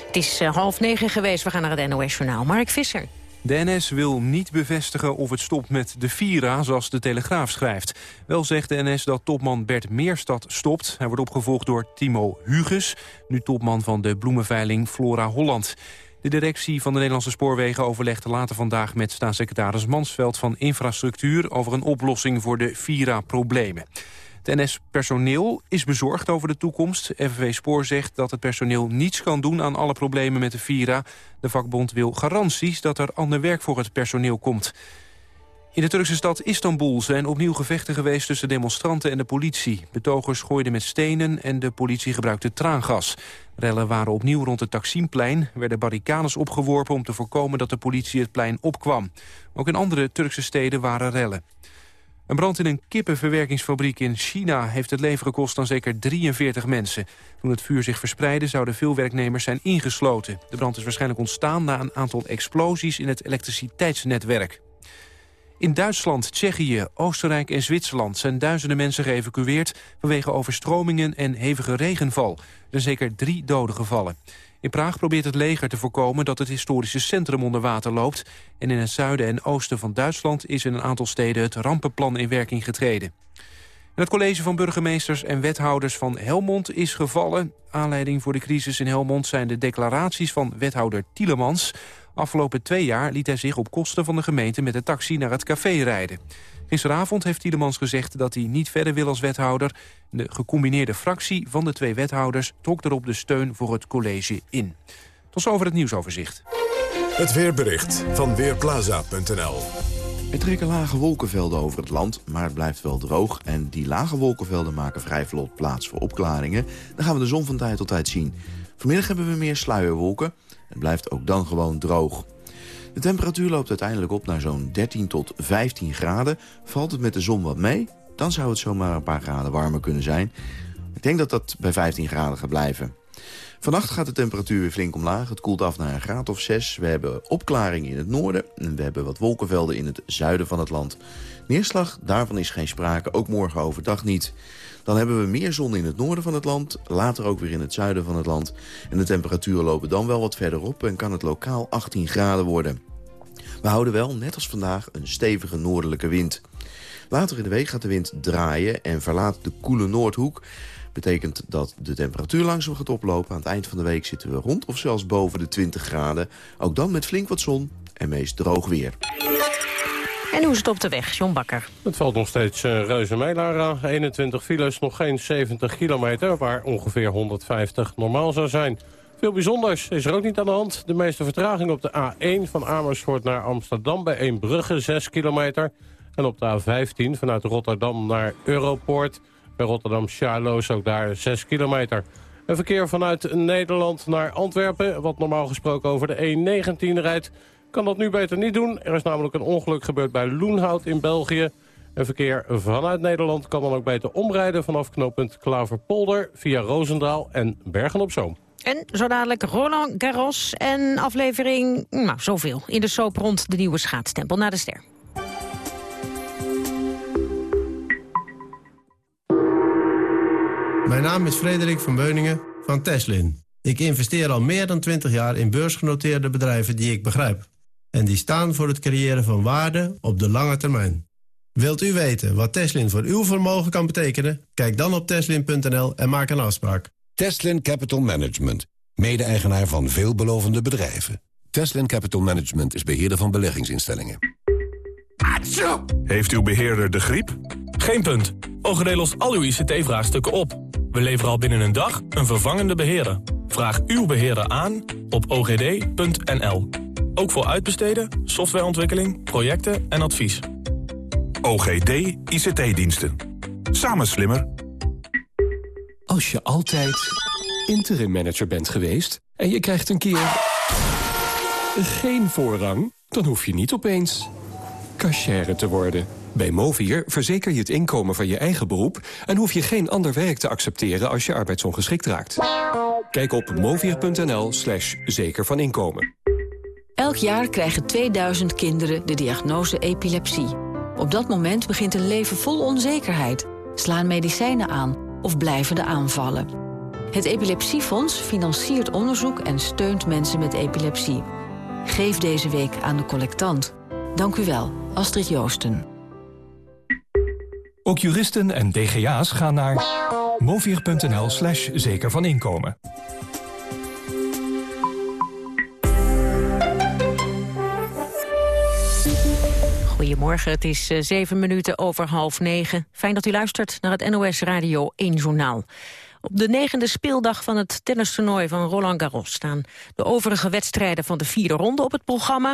Speaker 2: Het is uh, half negen geweest, we gaan naar het NOS-journaal. Mark Visser.
Speaker 3: De NS wil niet bevestigen of het stopt met de Vira, zoals de Telegraaf schrijft. Wel zegt de NS dat topman Bert Meerstad stopt. Hij wordt opgevolgd door Timo Huges, nu topman van de bloemenveiling Flora Holland. De directie van de Nederlandse Spoorwegen overlegde later vandaag met staatssecretaris Mansveld van Infrastructuur over een oplossing voor de Vira-problemen. Het NS-personeel is bezorgd over de toekomst. FNV Spoor zegt dat het personeel niets kan doen aan alle problemen met de Vira. De vakbond wil garanties dat er ander werk voor het personeel komt. In de Turkse stad Istanbul zijn opnieuw gevechten geweest tussen demonstranten en de politie. Betogers gooiden met stenen en de politie gebruikte traangas. Rellen waren opnieuw rond het Taksimplein, werden barricades opgeworpen om te voorkomen dat de politie het plein opkwam. Ook in andere Turkse steden waren rellen. Een brand in een kippenverwerkingsfabriek in China heeft het leven gekost aan zeker 43 mensen. Toen het vuur zich verspreidde zouden veel werknemers zijn ingesloten. De brand is waarschijnlijk ontstaan na een aantal explosies in het elektriciteitsnetwerk. In Duitsland, Tsjechië, Oostenrijk en Zwitserland zijn duizenden mensen geëvacueerd vanwege overstromingen en hevige regenval. Er zijn zeker drie doden gevallen. In Praag probeert het leger te voorkomen dat het historische centrum onder water loopt. En in het zuiden en oosten van Duitsland is in een aantal steden het rampenplan in werking getreden. En het college van burgemeesters en wethouders van Helmond is gevallen. Aanleiding voor de crisis in Helmond zijn de declaraties van wethouder Tielemans. Afgelopen twee jaar liet hij zich op kosten van de gemeente met de taxi naar het café rijden. Gisteravond heeft Tielemans gezegd dat hij niet verder wil als wethouder. De gecombineerde fractie van de twee wethouders trok erop de steun voor het college in. Tot zover het nieuwsoverzicht.
Speaker 32: Het weerbericht van Weerplaza.nl
Speaker 33: er trekken lage wolkenvelden over het land, maar het blijft wel droog. En die lage wolkenvelden maken vrij vlot plaats voor opklaringen. Dan gaan we de zon van tijd tot tijd zien. Vanmiddag hebben we meer sluierwolken. Het blijft ook dan gewoon droog. De temperatuur loopt uiteindelijk op naar zo'n 13 tot 15 graden. Valt het met de zon wat mee, dan zou het zomaar een paar graden warmer kunnen zijn. Ik denk dat dat bij 15 graden gaat blijven. Vannacht gaat de temperatuur weer flink omlaag. Het koelt af naar een graad of 6. We hebben opklaringen in het noorden en we hebben wat wolkenvelden in het zuiden van het land. Neerslag, daarvan is geen sprake, ook morgen overdag niet. Dan hebben we meer zon in het noorden van het land, later ook weer in het zuiden van het land. En de temperaturen lopen dan wel wat verder op en kan het lokaal 18 graden worden. We houden wel, net als vandaag, een stevige noordelijke wind. Later in de week gaat de wind draaien en verlaat de koele Noordhoek. Betekent dat de temperatuur langzaam gaat oplopen. Aan het eind van de week zitten we rond of zelfs boven de 20 graden. Ook dan met flink wat zon en meest droog weer.
Speaker 2: En hoe is het op de weg, John Bakker?
Speaker 7: Het valt nog steeds uh, reuze mijlaar 21 files, nog geen 70 kilometer... waar ongeveer 150 normaal zou zijn. Veel bijzonders is er ook niet aan de hand. De meeste vertraging op de A1 van Amersfoort naar Amsterdam... bij Eembrugge, 6 kilometer. En op de A15 vanuit Rotterdam naar Europoort... bij Rotterdam-Charloes ook daar 6 kilometer. Een verkeer vanuit Nederland naar Antwerpen... wat normaal gesproken over de E19 rijdt... kan dat nu beter niet doen. Er is namelijk een ongeluk gebeurd bij Loenhout in België... En verkeer vanuit Nederland kan dan ook beter omrijden... vanaf knooppunt Klaverpolder via Roosendaal en Bergen-op-Zoom.
Speaker 2: En zo dadelijk Roland Garros en aflevering, nou zoveel. In de soap rond de nieuwe schaatstempel naar de ster.
Speaker 34: Mijn naam is Frederik van Beuningen van Teslin. Ik investeer al meer dan 20 jaar in beursgenoteerde bedrijven die ik begrijp. En die staan voor het creëren van waarde op de lange termijn. Wilt u weten wat Teslin voor uw vermogen kan betekenen? Kijk dan op teslin.nl en maak een afspraak.
Speaker 35: Teslin Capital Management, mede-eigenaar van veelbelovende bedrijven. Teslin Capital Management is beheerder van beleggingsinstellingen.
Speaker 36: Heeft uw beheerder de griep? Geen punt. OGD lost al uw ICT-vraagstukken op. We leveren al binnen een dag een vervangende beheerder. Vraag uw beheerder aan op ogd.nl. Ook voor uitbesteden, softwareontwikkeling, projecten en advies. OGD ICT-diensten. Samen slimmer.
Speaker 37: Als je altijd interim manager bent geweest en je krijgt een keer geen voorrang, dan hoef je niet opeens cashier te worden. Bij Movier verzeker je het inkomen van je eigen beroep... en hoef je geen ander werk te accepteren als je arbeidsongeschikt raakt. Kijk op movier.nl slash zeker van inkomen.
Speaker 38: Elk jaar krijgen 2000 kinderen de diagnose epilepsie. Op dat moment begint een leven vol onzekerheid. Slaan medicijnen aan of blijven de aanvallen. Het Epilepsiefonds financiert onderzoek en steunt mensen met epilepsie. Geef deze week aan de collectant. Dank u wel, Astrid Joosten.
Speaker 36: Ook juristen en DGA's gaan naar movier.nl slash zeker van inkomen.
Speaker 2: Goedemorgen, het is uh, zeven minuten over half negen. Fijn dat u luistert naar het NOS Radio 1 Journaal. Op de negende speeldag van het tennistoernooi van Roland Garros... staan de overige wedstrijden van de vierde ronde op het programma.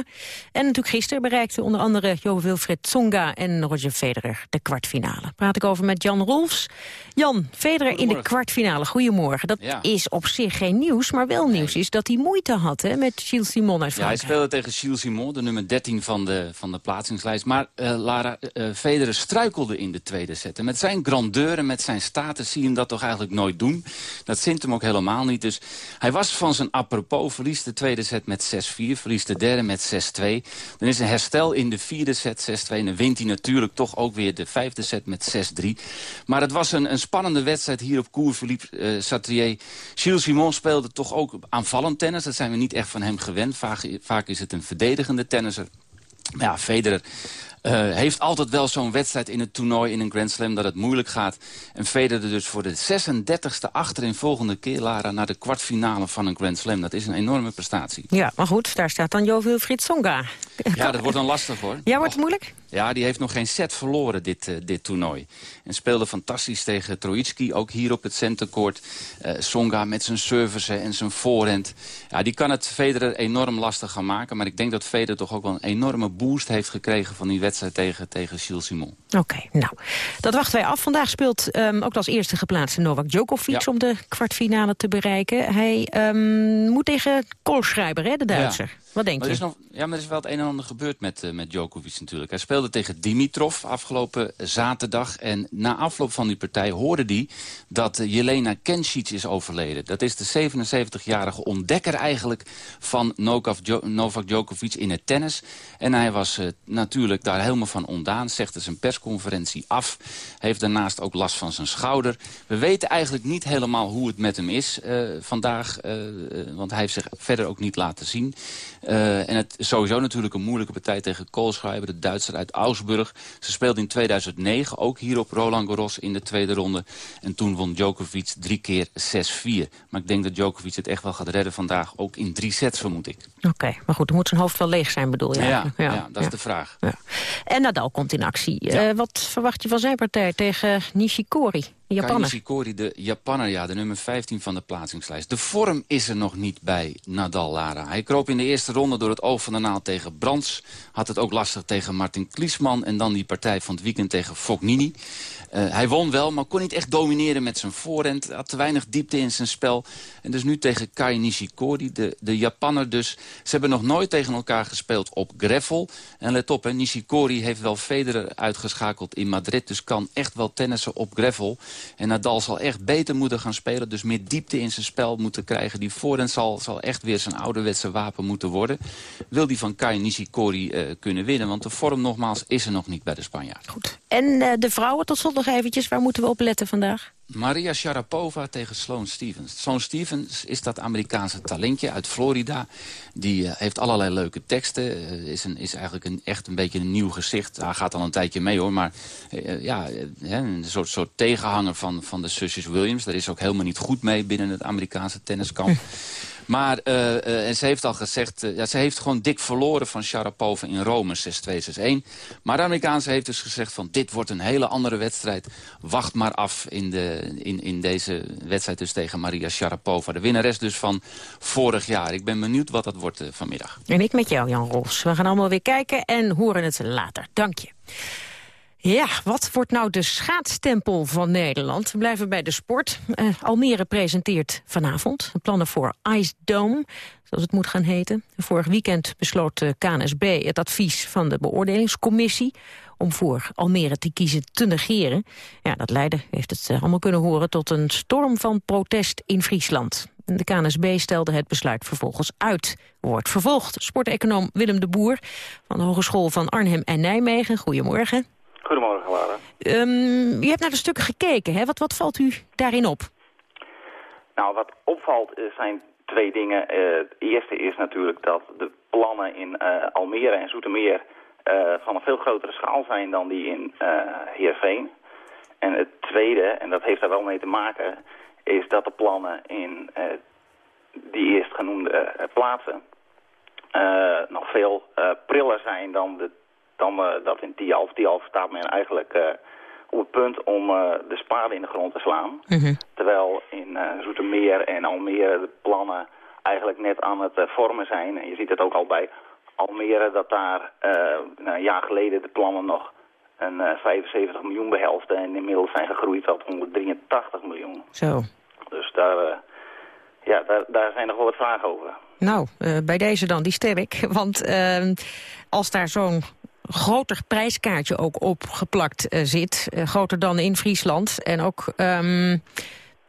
Speaker 2: En natuurlijk gisteren bereikten onder andere Jo Wilfried Tsonga en Roger Federer de kwartfinale. Praat ik over met Jan Rolfs. Jan, Federer in de kwartfinale, goedemorgen. Dat
Speaker 39: Ja.
Speaker 2: is op zich geen nieuws, maar wel nieuws is dat hij moeite had hè, met Gilles Simon uit
Speaker 39: Ja, hij
Speaker 2: Frankrijk.
Speaker 39: speelde tegen Gilles Simon, de nummer 13 van de, van de plaatsingslijst. Maar eh, Lara eh Federer struikelde in de tweede set. En met zijn grandeur en met zijn status zie je hem dat toch eigenlijk nooit doen. Dat zint hem ook helemaal niet. Dus hij was van zijn apropos, verliest de tweede set met 6-4. Verliest de derde met 6-2. Dan is een herstel in de vierde set 6-2. En dan wint hij natuurlijk toch ook weer de vijfde set met 6-3. Maar het was een, een spannende wedstrijd hier op Cours Philippe eh, Satrier. Gilles Simon speelde toch ook aanvallend tennis. Dat zijn we niet echt van hem gewend. Vaak, is het een verdedigende tennisser. Ja, Federer heeft altijd wel zo'n wedstrijd in het toernooi in een Grand Slam dat het moeilijk gaat. En Federer dus voor de 36e achterin volgende keer, Lara, naar de kwartfinale van een Grand Slam. Dat is een enorme prestatie.
Speaker 2: Ja, maar goed, daar staat dan Jo Wilfried Tsonga. <laughs>
Speaker 39: Ja, dat wordt dan lastig hoor.
Speaker 2: Ja, wordt het moeilijk?
Speaker 39: Ja, die heeft nog geen set verloren, dit, eh, dit toernooi. En speelde fantastisch tegen Troitsky, ook hier op het centercourt. Eh, Songa met zijn service en zijn voorhand. Ja, die kan het Federer enorm lastig gaan maken. Maar ik denk dat Federer toch ook wel een enorme boost heeft gekregen... van die wedstrijd tegen, tegen Gilles Simon.
Speaker 2: Oké, nou, dat wachten wij af. Vandaag speelt ehm, ook als eerste geplaatste Novak Djokovic...
Speaker 39: Ja.
Speaker 2: om de kwartfinale te bereiken. Hij ehm, moet tegen Koolschreiber, hè, de Duitser. Wat denk
Speaker 39: Maar
Speaker 2: je?
Speaker 39: er is nog, ja, maar er is wel het een en ander gebeurd met, eh, met Djokovic natuurlijk. Hij speelde tegen Dimitrov afgelopen zaterdag. En na afloop van die partij hoorde hij dat eh, Jelena Kencic is overleden. Dat is de 77-jarige ontdekker eigenlijk van Novak, Djo- Novak Djokovic in het tennis. En hij was eh, natuurlijk daar helemaal van ondaan. Zegde zijn persconferentie af. Heeft daarnaast ook last van zijn schouder. We weten eigenlijk niet helemaal hoe het met hem is eh, vandaag. eh, eh, want hij heeft zich verder ook niet laten zien. Eh, en het is sowieso natuurlijk een moeilijke partij tegen Koolschreiber, de Duitser uit Augsburg. Ze speelde in 2009 ook hier op Roland Garros in de tweede ronde. En toen won Djokovic drie keer 6-4. Maar ik denk dat Djokovic het echt wel gaat redden vandaag. Ook in drie sets vermoed ik.
Speaker 2: Oké, maar goed, dan moet zijn hoofd wel leeg zijn, bedoel je
Speaker 39: Ja, <laughs>
Speaker 2: eigenlijk?
Speaker 39: ja, dat is de vraag.
Speaker 2: En Nadal komt in actie. Eh, wat verwacht je van zijn partij tegen Nishikori?
Speaker 39: Kai. Nishikori, de Japanner, ja, de nummer 15 van de plaatsingslijst. De vorm is er nog niet bij Nadal, Lara. Hij kroop in de eerste ronde door het oog van de naald tegen Brands. Had het ook lastig tegen Martin Kliesman. En dan die partij van het weekend tegen Fognini. Eh, hij won wel, maar kon niet echt domineren met zijn voorhand. Had te weinig diepte in zijn spel. En dus nu tegen Kai Nishikori, de, de Japanner dus. Ze hebben nog nooit tegen elkaar gespeeld op gravel. En let op, hè, Nishikori heeft wel Federer uitgeschakeld in Madrid. Dus kan echt wel tennissen op gravel. En Nadal zal echt beter moeten gaan spelen. Dus meer diepte in zijn spel moeten krijgen. Die voorhand zal, zal echt weer zijn ouderwetse wapen moeten worden. Wil die van Kai Nishikori eh, kunnen winnen. Want de vorm nogmaals is er nog niet bij de Spanjaard.
Speaker 2: En eh, de vrouwen, tot slot nog eventjes. Waar moeten we op letten vandaag?
Speaker 39: Maria Sharapova tegen Sloane Stevens. Sloane Stevens is dat Amerikaanse talentje uit Florida. Die eh, heeft allerlei leuke teksten. eh, is, een, is eigenlijk een, echt een beetje een nieuw gezicht. Hij gaat al een tijdje mee hoor. Maar eh, ja, een soort, soort tegenhanger van, van de zusjes Williams. Daar is ook helemaal niet goed mee binnen het Amerikaanse tenniskamp. <laughs> Maar eh, eh, en ze heeft al gezegd, eh, ja, ze heeft gewoon dik verloren van Sharapova in Rome 6-2, 6-1. Maar de Amerikaanse heeft dus gezegd van dit wordt een hele andere wedstrijd. Wacht maar af in, de, in, in deze wedstrijd dus tegen Maria Sharapova. De winnares dus van vorig jaar. Ik ben benieuwd wat dat wordt vanmiddag.
Speaker 2: En ik met jou, Jan Ros. We gaan allemaal weer kijken en horen het later. Dank je. Ja, wat wordt nou de schaatstempel van Nederland? We blijven bij de sport. Eh, Almere presenteert vanavond plannen voor Ice Dome, zoals het moet gaan heten. Vorig weekend besloot de KNSB het advies van de beoordelingscommissie om voor Almere te kiezen te negeren. Ja, dat leidde, heeft het eh, allemaal kunnen horen, tot een storm van protest in Friesland. De KNSB stelde het besluit vervolgens uit. Wordt vervolgd. Sporteconoom Willem de Boer van de Hogeschool van Arnhem en Nijmegen. Goedemorgen.
Speaker 40: Goedemorgen, Lara.
Speaker 2: Um, u hebt naar de stukken gekeken. Hè? Wat, wat valt u daarin op?
Speaker 40: Nou, wat opvalt eh, zijn twee dingen. Het eerste is natuurlijk dat de plannen in uh, Almere en Zoetermeer van een veel grotere schaal zijn dan die in Heersveen. En het tweede, en dat heeft daar wel mee te maken, is dat de plannen in die eerst genoemde plaatsen nog veel priller zijn dan de dan uh, dat in Tialf. Tialf staat men eigenlijk uh, op het punt om uh, de spade in de grond te slaan. -hmm. Terwijl in Zoetermeer en Almere de plannen eigenlijk net aan het vormen zijn. En je ziet het ook al bij Almere dat daar een jaar geleden de plannen nog een 75 miljoen behelfden. En inmiddels zijn gegroeid tot 183 miljoen.
Speaker 2: Zo.
Speaker 40: Dus daar, ja, daar, daar zijn nog wel wat vragen over.
Speaker 2: Nou, bij deze dan, die sterk. <laughs> Want ehm, als daar zo'n groter prijskaartje ook opgeplakt uh, zit. Uh, groter dan in Friesland. En ook, um,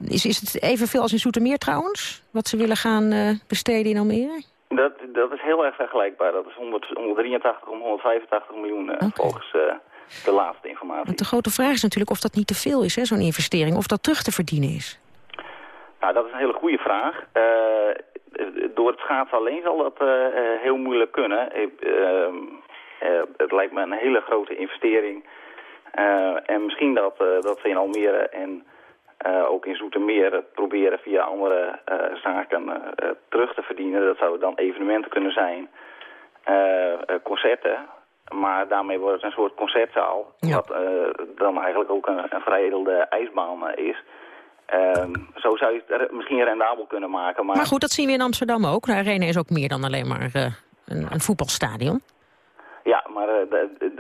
Speaker 2: is, is het evenveel als in Soetermeer trouwens? Wat ze willen gaan uh, besteden in Almere?
Speaker 40: Dat, dat is heel erg vergelijkbaar. Dat is 100, 183 om 185 miljoen okay. volgens de laatste informatie.
Speaker 2: Want de grote vraag is natuurlijk of dat niet te veel is, zo'n investering. Of dat terug te verdienen is.
Speaker 40: Nou, dat is een hele goede vraag. door het schaatsen alleen zal dat heel moeilijk kunnen. ehm, Uh, het lijkt me een hele grote investering. Uh, en misschien dat, uh, dat ze in Almere en ook in Zoetermeer proberen via andere zaken terug te verdienen. Dat zouden dan evenementen kunnen zijn, concerten. Maar daarmee wordt het een soort concertzaal.
Speaker 2: Ja.
Speaker 40: Wat dan eigenlijk ook een, een veredelde ijsbaan is. Ehm, zo zou je het misschien rendabel kunnen maken. Maar,
Speaker 2: maar goed, dat zien we in Amsterdam ook. De arena is ook meer dan alleen maar een, een voetbalstadion.
Speaker 40: Maar uh, de,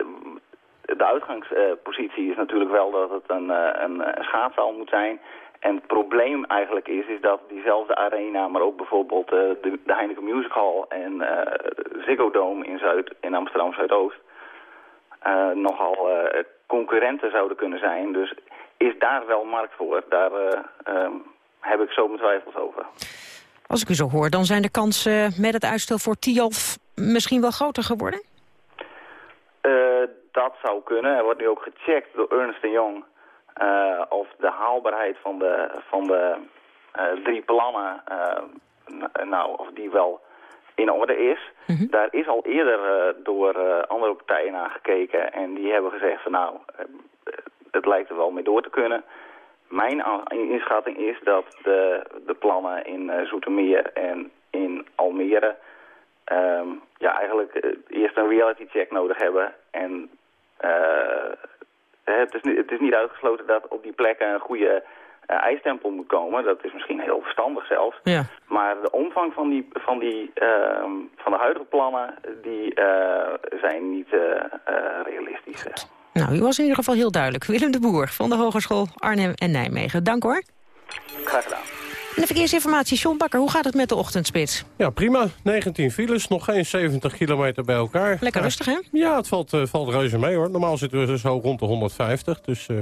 Speaker 40: de, uitgangspositie is natuurlijk wel dat het een, uh, een, een schaatshal moet zijn. En het probleem eigenlijk is, is dat diezelfde arena, maar ook bijvoorbeeld de, de Heineken Music Hall en Ziggo Dome in, Zuid, in Amsterdam Zuidoost nogal concurrenten zouden kunnen zijn. Dus is daar wel markt voor? Daar um, heb ik zo mijn twijfels over.
Speaker 2: Als ik u zo hoor, dan zijn de kansen met het uitstel voor Tialf misschien wel groter geworden?
Speaker 40: Dat zou kunnen. Er wordt nu ook gecheckt door Ernst Young uh, of de haalbaarheid van de, van de uh, drie plannen, nou, of die wel in orde is.
Speaker 2: Mhm.
Speaker 40: Mm -hmm. Daar is al eerder door andere partijen naar gekeken en die hebben gezegd van nou, het lijkt er wel mee door te kunnen. Mijn inschatting is dat de, de plannen in Zoetermeer en in Almere um, ja, eigenlijk uh, eerst een reality check nodig hebben. En het, is, niet- het is niet uitgesloten dat op die plekken een goede eh, ijstempel moet komen. Dat is misschien heel verstandig zelfs.
Speaker 2: Ja.
Speaker 40: Maar de omvang van, die, van, die, ehm, van de huidige plannen, die eh, zijn niet eh, eh, realistisch. eh.
Speaker 2: Nou, u was in ieder geval heel duidelijk. Willem de Boer van de Hogeschool Arnhem en Nijmegen. Dank hoor.
Speaker 40: Graag gedaan.
Speaker 2: En de verkeersinformatie, John Bakker, hoe gaat het met de ochtendspits?
Speaker 7: Ja, prima. 19 files, nog geen 70 kilometer bij elkaar.
Speaker 2: Lekker
Speaker 7: Ja.
Speaker 2: rustig, hè?
Speaker 7: Ja, het valt, eh, valt reuze mee, hoor. Normaal zitten we zo rond de 150, dus... eh,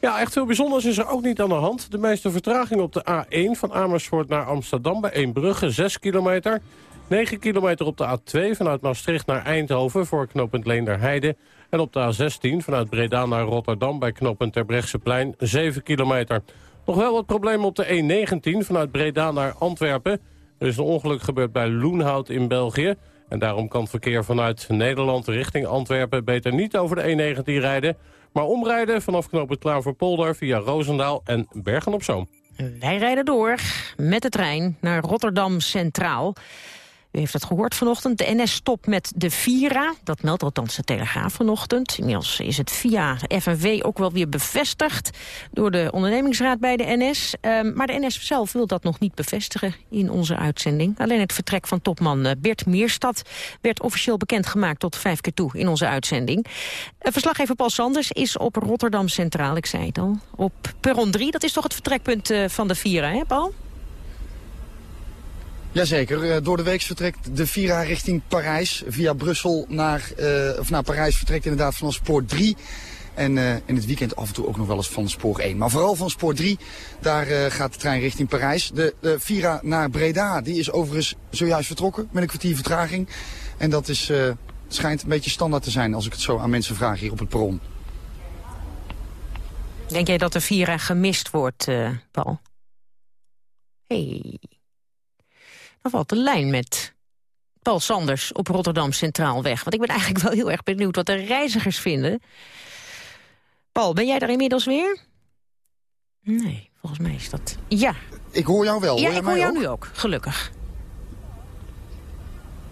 Speaker 7: ja, echt veel bijzonders is er ook niet aan de hand. De meeste vertraging op de A1 van Amersfoort naar Amsterdam... bij Eembrugge, 6 kilometer. 9 kilometer op de A2 vanuit Maastricht naar Eindhoven... voor knooppunt Leenderheide. En op de A16 vanuit Breda naar Rotterdam... bij knooppunt Terbrechtseplein, 7 kilometer. Nog wel wat problemen op de E19 vanuit Breda naar Antwerpen. Er is een ongeluk gebeurd bij Loenhout in België. En daarom kan verkeer vanuit Nederland richting Antwerpen... beter niet over de E19 rijden... maar omrijden vanaf knooppunt Klaverpolder via Roosendaal en Bergen-op-Zoom.
Speaker 2: Wij rijden door met de trein naar Rotterdam Centraal. U heeft het gehoord vanochtend. De NS stopt met de Vira. Dat meldt althans de Telegraaf vanochtend. Inmiddels is het via FNV ook wel weer bevestigd... door de ondernemingsraad bij de NS. Ehm, maar de NS zelf wil dat nog niet bevestigen in onze uitzending. Alleen het vertrek van topman eh, Bert Meerstad... werd officieel bekendgemaakt tot vijf keer toe in onze uitzending. Eh, verslaggever Paul Sanders is op Rotterdam Centraal, ik zei het al. Op perron 3, dat is toch het vertrekpunt eh, van de Vira, hè Paul?
Speaker 41: Jazeker, Eh, door de week vertrekt de Vira richting Parijs. Via Brussel naar, eh, of naar Parijs vertrekt inderdaad vanaf spoor 3. En eh, in het weekend af en toe ook nog wel eens van spoor 1. Maar vooral van spoor 3, daar gaat de trein richting Parijs. De, de Vira naar Breda, die is overigens zojuist vertrokken met een kwartier vertraging. En dat is, schijnt een beetje standaard te zijn als ik het zo aan mensen vraag hier op het perron.
Speaker 2: Denk jij dat de Vira gemist wordt, Paul? hey. Dan valt de lijn met Paul Sanders op Rotterdam Centraal weg. Want ik ben eigenlijk <laughs> wel heel erg benieuwd wat de reizigers vinden. Paul, ben jij daar inmiddels weer? Nee, volgens mij is dat... Ja,
Speaker 41: Ik hoor jou wel,
Speaker 2: ja
Speaker 41: hoor
Speaker 2: ik hoor jou
Speaker 41: ook?
Speaker 2: nu ook, gelukkig.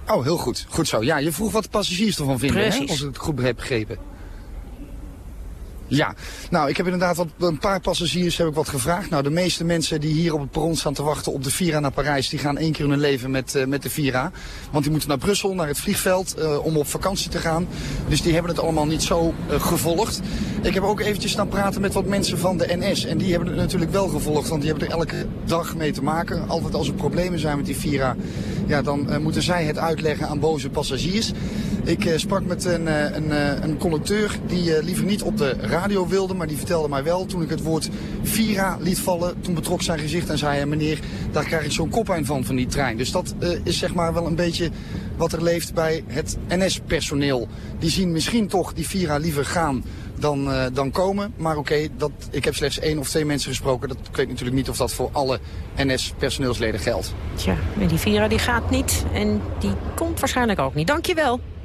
Speaker 41: Oh, heel goed. Goed zo. Ja, je vroeg wat de passagiers ervan vinden, hè? Als ik het goed heb begrepen. Ja, nou, ik heb inderdaad wat, een paar passagiers heb ik wat gevraagd. Nou, de meeste mensen die hier op het perron staan te wachten op de Vira naar Parijs... die gaan één keer in hun leven met, eh, met de Vira. Want die moeten naar Brussel, naar het vliegveld, eh, om op vakantie te gaan. Dus die hebben het allemaal niet zo eh, gevolgd. Ik heb ook eventjes staan praten met wat mensen van de NS. En die hebben het natuurlijk wel gevolgd, want die hebben er elke dag mee te maken. Altijd als er problemen zijn met die Vira, ja, dan moeten zij het uitleggen aan boze passagiers. Ik eh, sprak met een, eh, een, eh, een conducteur die liever niet op de radio wilde, maar die vertelde mij wel toen ik het woord Vira liet vallen. Toen betrok zijn gezicht en zei hij, meneer, daar krijg ik zo'n koppijn van, van die trein. Dus dat is zeg maar wel een beetje wat er leeft bij het NS-personeel. Die zien misschien toch die Vira liever gaan dan, dan komen. Maar oké, dat ik heb slechts één of twee mensen gesproken. Dat, weet natuurlijk niet of dat voor alle NS-personeelsleden geldt.
Speaker 2: Tja, die Vira die gaat niet en die komt waarschijnlijk ook niet. Dankjewel,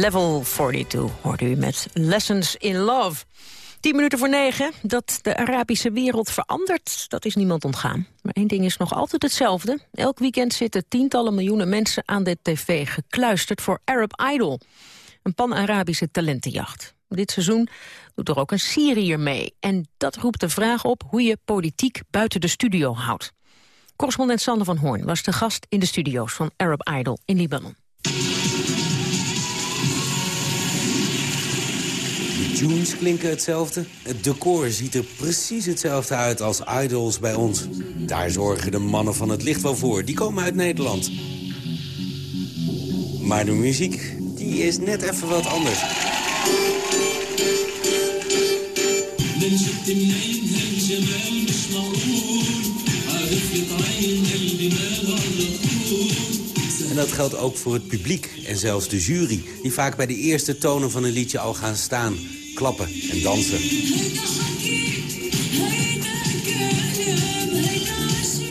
Speaker 2: Level 42 hoorde u met Lessons in Love. Tien minuten voor negen. Dat de Arabische wereld verandert, dat is niemand ontgaan. Maar één ding is nog altijd hetzelfde. Elk weekend zitten tientallen miljoenen mensen aan de tv gekluisterd voor Arab Idol. Een pan-Arabische talentenjacht. Dit seizoen doet er ook een Syriër mee. En dat roept de vraag op hoe je politiek buiten de studio houdt. Correspondent Sander van Hoorn was de gast in de studio's van Arab Idol in Libanon.
Speaker 31: Tunes klinken hetzelfde. Het decor ziet er precies hetzelfde uit als idols bij ons. Daar zorgen de mannen van het licht wel voor. Die komen uit Nederland. Maar de muziek, die is net even wat anders. En dat geldt ook voor het publiek en zelfs de jury... die vaak bij de eerste tonen van een liedje al gaan staan, klappen en dansen.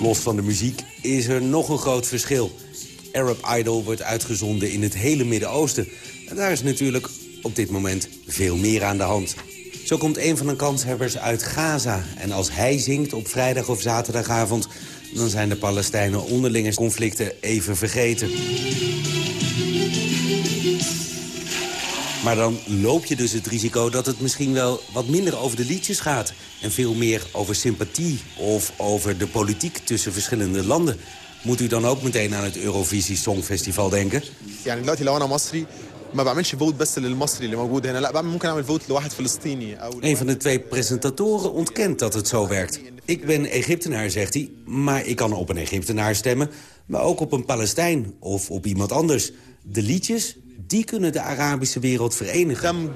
Speaker 31: Los van de muziek is er nog een groot verschil. Arab Idol wordt uitgezonden in het hele Midden-Oosten. En daar is natuurlijk op dit moment veel meer aan de hand. Zo komt een van de kanshebbers uit Gaza. En als hij zingt op vrijdag of zaterdagavond... dan zijn de Palestijnen onderlinge conflicten even vergeten. Maar dan loop je dus het risico dat het misschien wel wat minder over de liedjes gaat... en veel meer over sympathie of over de politiek tussen verschillende landen. Moet u dan ook meteen aan het Eurovisie Songfestival denken?
Speaker 42: يعني دلوقتي لو انا مصري ما بعملش فوت بس للمصري اللي موجود هنا لا بعمل ممكن اعمل فوت لواحد فلسطيني او
Speaker 31: Een van de twee presentatoren ontkent dat het zo werkt. Ik ben Egyptenaar, zegt hij, maar ik kan op een Egyptenaar stemmen... maar ook op een Palestijn of op iemand anders. De liedjes, die kunnen de Arabische wereld verenigen.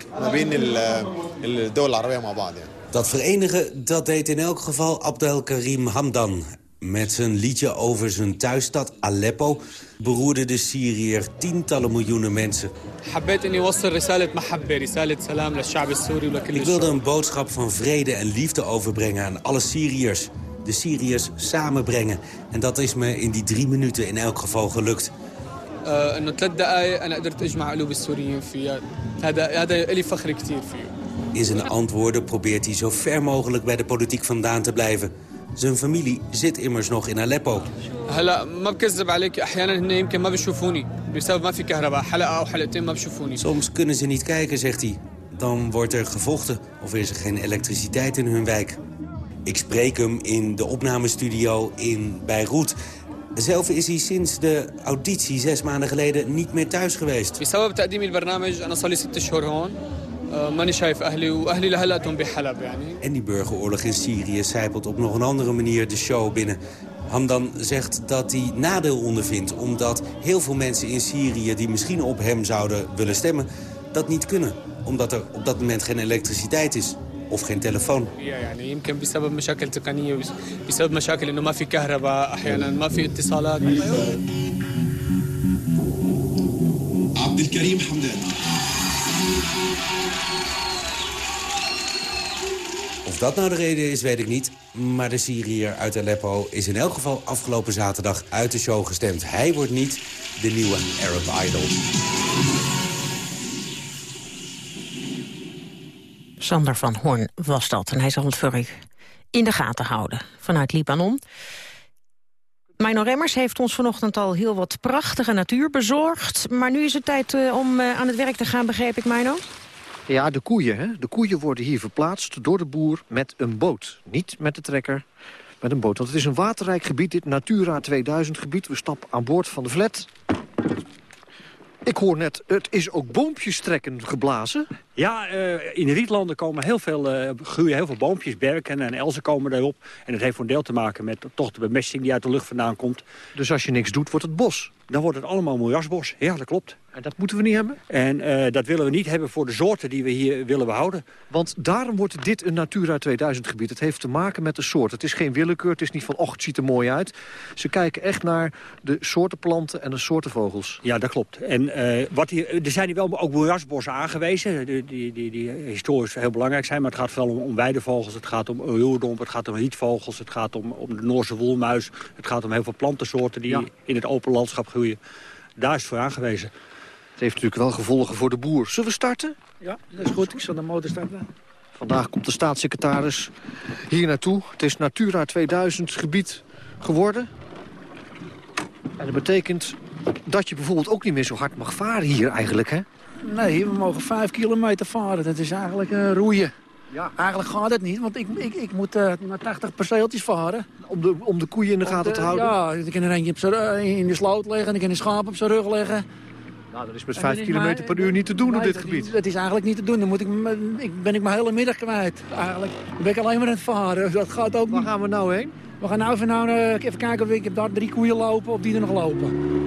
Speaker 31: Dat verenigen, dat deed in elk geval Abdelkarim Hamdan. Met zijn liedje over zijn thuisstad Aleppo beroerde de Syriër tientallen miljoenen mensen. Ik wilde een boodschap van vrede en liefde overbrengen aan alle Syriërs. De Syriërs samenbrengen. En dat is me in die drie minuten in elk geval gelukt.
Speaker 43: آه انه ثلاث دقائق انا قدرت اجمع قلوب السوريين فيها هذا هذا لي فخر كثير فيه
Speaker 31: In zijn antwoorden probeert hij zo ver mogelijk bij de politiek vandaan te blijven. Zijn familie zit immers nog in Aleppo.
Speaker 43: هلا ما بكذب عليك احيانا هن يمكن ما بيشوفوني بسبب ما في كهرباء حلقه او حلقتين ما بيشوفوني
Speaker 31: Soms kunnen ze niet kijken, zegt hij. Dan wordt er gevochten of is er geen elektriciteit in hun wijk. Ik spreek hem in de opnamestudio in Beirut. Zelf is hij sinds de auditie zes maanden geleden niet meer thuis geweest.
Speaker 43: بسبب تقديمي البرنامج انا صار لي ست اشهر هون آه ماني شايف اهلي واهلي لهلاتهم بحلب يعني
Speaker 31: En die burgeroorlog in Syrië zijpelt op nog een andere manier de show binnen. Hamdan zegt dat hij nadeel ondervindt... omdat heel veel mensen in Syrië die misschien op hem zouden willen stemmen... dat niet kunnen, omdat er op dat moment geen elektriciteit is of geen telefoon.
Speaker 44: Abdelkarim Hamdan.
Speaker 31: Of dat nou de reden is, weet ik niet. Maar de Syriër uit Aleppo is in elk geval afgelopen zaterdag uit de show gestemd. Hij wordt niet de nieuwe Arab Idol.
Speaker 2: Sander van Hoorn was dat. En hij zal het voor u in de gaten houden vanuit Libanon. Mino Remmers heeft ons vanochtend al heel wat prachtige natuur bezorgd. Maar nu is het tijd eh, om eh, aan het werk te gaan, begreep ik, Mino?
Speaker 45: Ja, de koeien. Hè? De koeien worden hier verplaatst door de boer met een boot. Niet met de trekker, met een boot. Want het is een waterrijk gebied, dit Natura 2000 gebied. We stappen aan boord van de flat. Ik hoor net, het is ook boompjes trekken geblazen.
Speaker 46: Ja, eh, in de rietlanden komen heel veel, eh, groeien heel veel boompjes, berken en elzen komen daarop. En dat heeft voor een deel te maken met toch de bemesting die uit de lucht vandaan komt.
Speaker 45: Dus als je niks doet, wordt het bos?
Speaker 46: Dan wordt het allemaal moerasbos. Ja, dat klopt.
Speaker 45: En dat moeten we niet hebben?
Speaker 46: En eh, dat willen we niet hebben voor de soorten die we hier willen behouden.
Speaker 45: Want daarom wordt dit een Natura 2000 gebied. Het heeft te maken met de soort. Het is geen willekeur, het is niet van, och, het ziet er mooi uit. Ze kijken echt naar de soorten planten en de soorten vogels.
Speaker 46: Ja, dat klopt. En wat hier, er zijn hier wel ook moerasbossen aangewezen, die, die, die historisch heel belangrijk zijn. Maar het gaat vooral om, om weidevogels, het gaat om ruwdomp, het gaat om rietvogels, het gaat om, om de Noorse woelmuis. Het gaat om heel veel plantensoorten die
Speaker 45: Ja.
Speaker 46: in het open landschap groeien. Daar is het voor aangewezen.
Speaker 21: heeft natuurlijk wel gevolgen voor de boer. Zullen we starten?
Speaker 22: Ja, dat is goed. Ik zal de motor starten.
Speaker 21: Vandaag komt de staatssecretaris hier naartoe. Het is Natura 2000 gebied geworden. En dat betekent dat je bijvoorbeeld ook niet meer zo hard mag varen hier eigenlijk, hè?
Speaker 22: Nee, we mogen vijf kilometer varen. Dat is eigenlijk eh, roeien. Ja. Eigenlijk gaat het niet, want ik, ik, ik moet eh, maar 80 perceeltjes varen.
Speaker 21: Om de, om de koeien in de gaten te houden?
Speaker 22: Ja, ik kan er eentje op eh, in de sloot leggen, ik kan een schaap op zijn rug leggen.
Speaker 21: Nou, dat is met
Speaker 22: En
Speaker 21: 5
Speaker 22: dat is
Speaker 21: kilometer per uur niet te doen op dit gebied.
Speaker 22: Dat is eigenlijk niet te doen. Dan moet ik, ik, ben ik mijn hele middag kwijt, eigenlijk. Dan ben ik alleen maar aan het varen. <laughs> Dat gaat ook
Speaker 21: Waar gaan we nou heen?
Speaker 22: We gaan nou even, nou, eh, even kijken of ik heb daar drie koeien lopen, of die er nog lopen.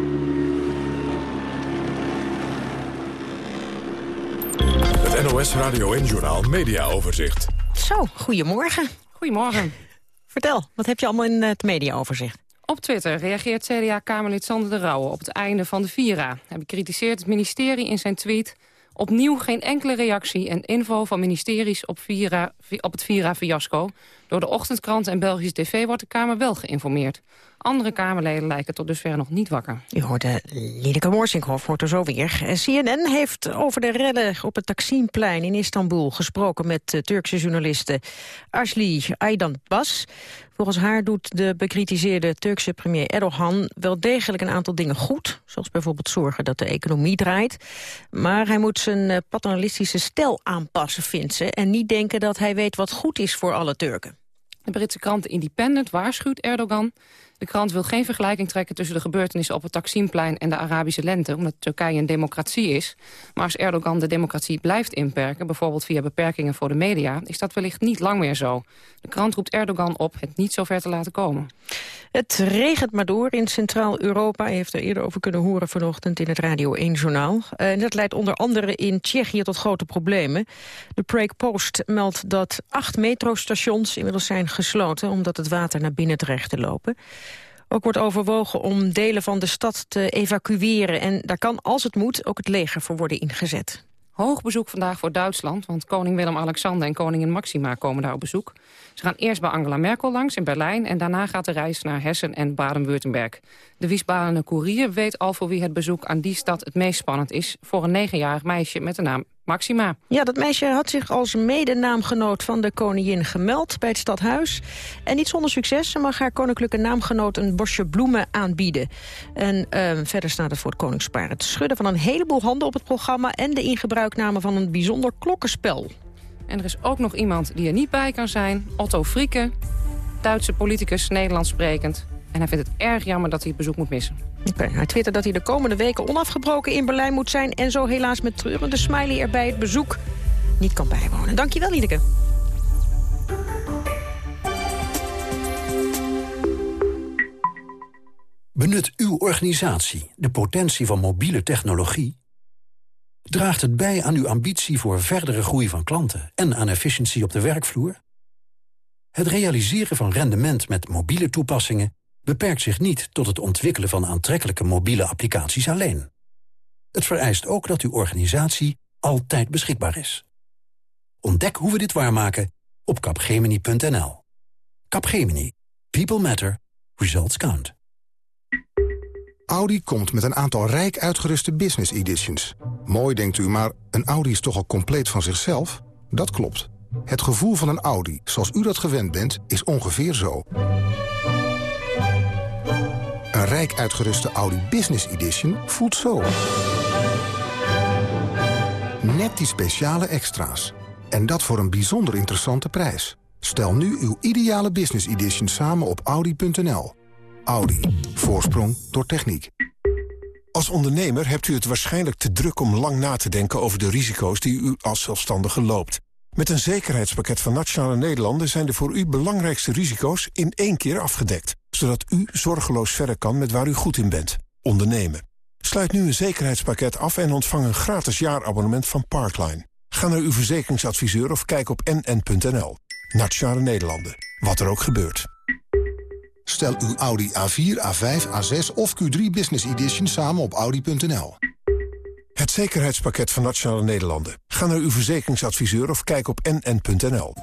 Speaker 37: Het NOS Radio 1-journaal Media Overzicht.
Speaker 2: Zo, goedemorgen.
Speaker 47: Goedemorgen.
Speaker 2: Vertel, wat heb je allemaal in het mediaoverzicht?
Speaker 47: Op Twitter reageert CDA-Kamerlid Sander de Rauwe op het einde van de Vira. Hij bekritiseert het ministerie in zijn tweet. Opnieuw geen enkele reactie en info van ministeries op, Vira, op het Vira-fiasco. Door de ochtendkrant en Belgisch TV wordt de Kamer wel geïnformeerd. Andere Kamerleden lijken tot dusver nog niet wakker.
Speaker 2: U hoorde Liedeke Moorsinkhoff, hoort er zo weer. Eh, CNN heeft over de rellen op het Taksimplein in Istanbul gesproken met de Turkse journaliste Asli Aydanbas. Volgens haar doet de bekritiseerde Turkse premier Erdogan wel degelijk een aantal dingen goed. Zoals bijvoorbeeld zorgen dat de economie draait. Maar hij moet zijn eh, paternalistische stijl aanpassen, vindt ze. En niet denken dat hij weet wat goed is voor alle Turken.
Speaker 47: De Britse krant Independent waarschuwt Erdogan. De krant wil geen vergelijking trekken tussen de gebeurtenissen op het Taksimplein en de Arabische lente, omdat Turkije een democratie is. Maar als Erdogan de democratie blijft inperken, bijvoorbeeld via beperkingen voor de media, is dat wellicht niet lang meer zo. De krant roept Erdogan op het niet zo ver te laten komen.
Speaker 2: Het regent maar door in Centraal-Europa. Je heeft er eerder over kunnen horen vanochtend in het Radio 1-journaal. En dat leidt onder andere in Tsjechië tot grote problemen. De Prague Post meldt dat acht metrostations inmiddels zijn gesloten... omdat het water naar binnen dreigt te lopen. Ook wordt overwogen om delen van de stad te evacueren. En daar kan, als het moet, ook het leger voor worden ingezet.
Speaker 47: Hoog bezoek vandaag voor Duitsland, want koning Willem-Alexander en koningin Maxima komen daar op bezoek. Ze gaan eerst bij Angela Merkel langs in Berlijn en daarna gaat de reis naar Hessen en Baden-Württemberg. De Wiesbadene Courier weet al voor wie het bezoek aan die stad het meest spannend is, voor een negenjarig meisje met de naam Maxima.
Speaker 2: Ja, dat meisje had zich als medenaamgenoot van de koningin gemeld bij het stadhuis. En niet zonder succes. Ze mag haar koninklijke naamgenoot een bosje bloemen aanbieden. En ehm, verder staat het voor het koningspaar het schudden van een heleboel handen op het programma... en de ingebruikname van een bijzonder klokkenspel.
Speaker 47: En er is ook nog iemand die er niet bij kan zijn. Otto Frieke, Duitse politicus, Nederlands sprekend. En hij vindt het erg jammer dat hij het bezoek moet missen.
Speaker 2: Oké, hij twittert dat hij de komende weken onafgebroken in Berlijn moet zijn... en zo helaas met treurende smiley er bij het bezoek niet kan bijwonen. Dankjewel, Liedeke.
Speaker 30: Benut uw organisatie de potentie van mobiele technologie? Draagt het bij aan uw ambitie voor verdere groei van klanten en aan efficiëntie op de werkvloer? Het realiseren van rendement met mobiele toepassingen beperkt zich niet tot het ontwikkelen van aantrekkelijke mobiele applicaties alleen. Het vereist ook dat uw organisatie altijd beschikbaar is. Ontdek hoe we dit waarmaken op capgemini.nl. Capgemini. People matter. Results count.
Speaker 48: Audi komt met een aantal rijk uitgeruste business editions. Mooi denkt u, maar een Audi is toch al compleet van zichzelf? Dat klopt. Het gevoel van een Audi, zoals u dat gewend bent, is ongeveer zo. Rijk uitgeruste Audi Business Edition voelt zo. Net die speciale extra's. En dat voor een bijzonder interessante prijs. Stel nu uw ideale Business Edition samen op Audi.nl. Audi. Voorsprong door techniek.
Speaker 49: Als ondernemer hebt u het waarschijnlijk te druk om lang na te denken over de risico's die u als zelfstandige loopt. Met een zekerheidspakket van Nationale Nederlanden zijn de voor u belangrijkste risico's in één keer afgedekt. Zodat u zorgeloos verder kan met waar u goed in bent. Ondernemen. Sluit nu een zekerheidspakket af en ontvang een gratis jaarabonnement van Parkline. Ga naar uw verzekeringsadviseur of kijk op nn.nl. Nationale Nederlanden. Wat er ook gebeurt.
Speaker 48: Stel uw Audi A4, A5, A6 of Q3 Business Edition samen op Audi.nl.
Speaker 49: Het zekerheidspakket van Nationale Nederlanden. Ga naar uw verzekeringsadviseur of kijk op nn.nl.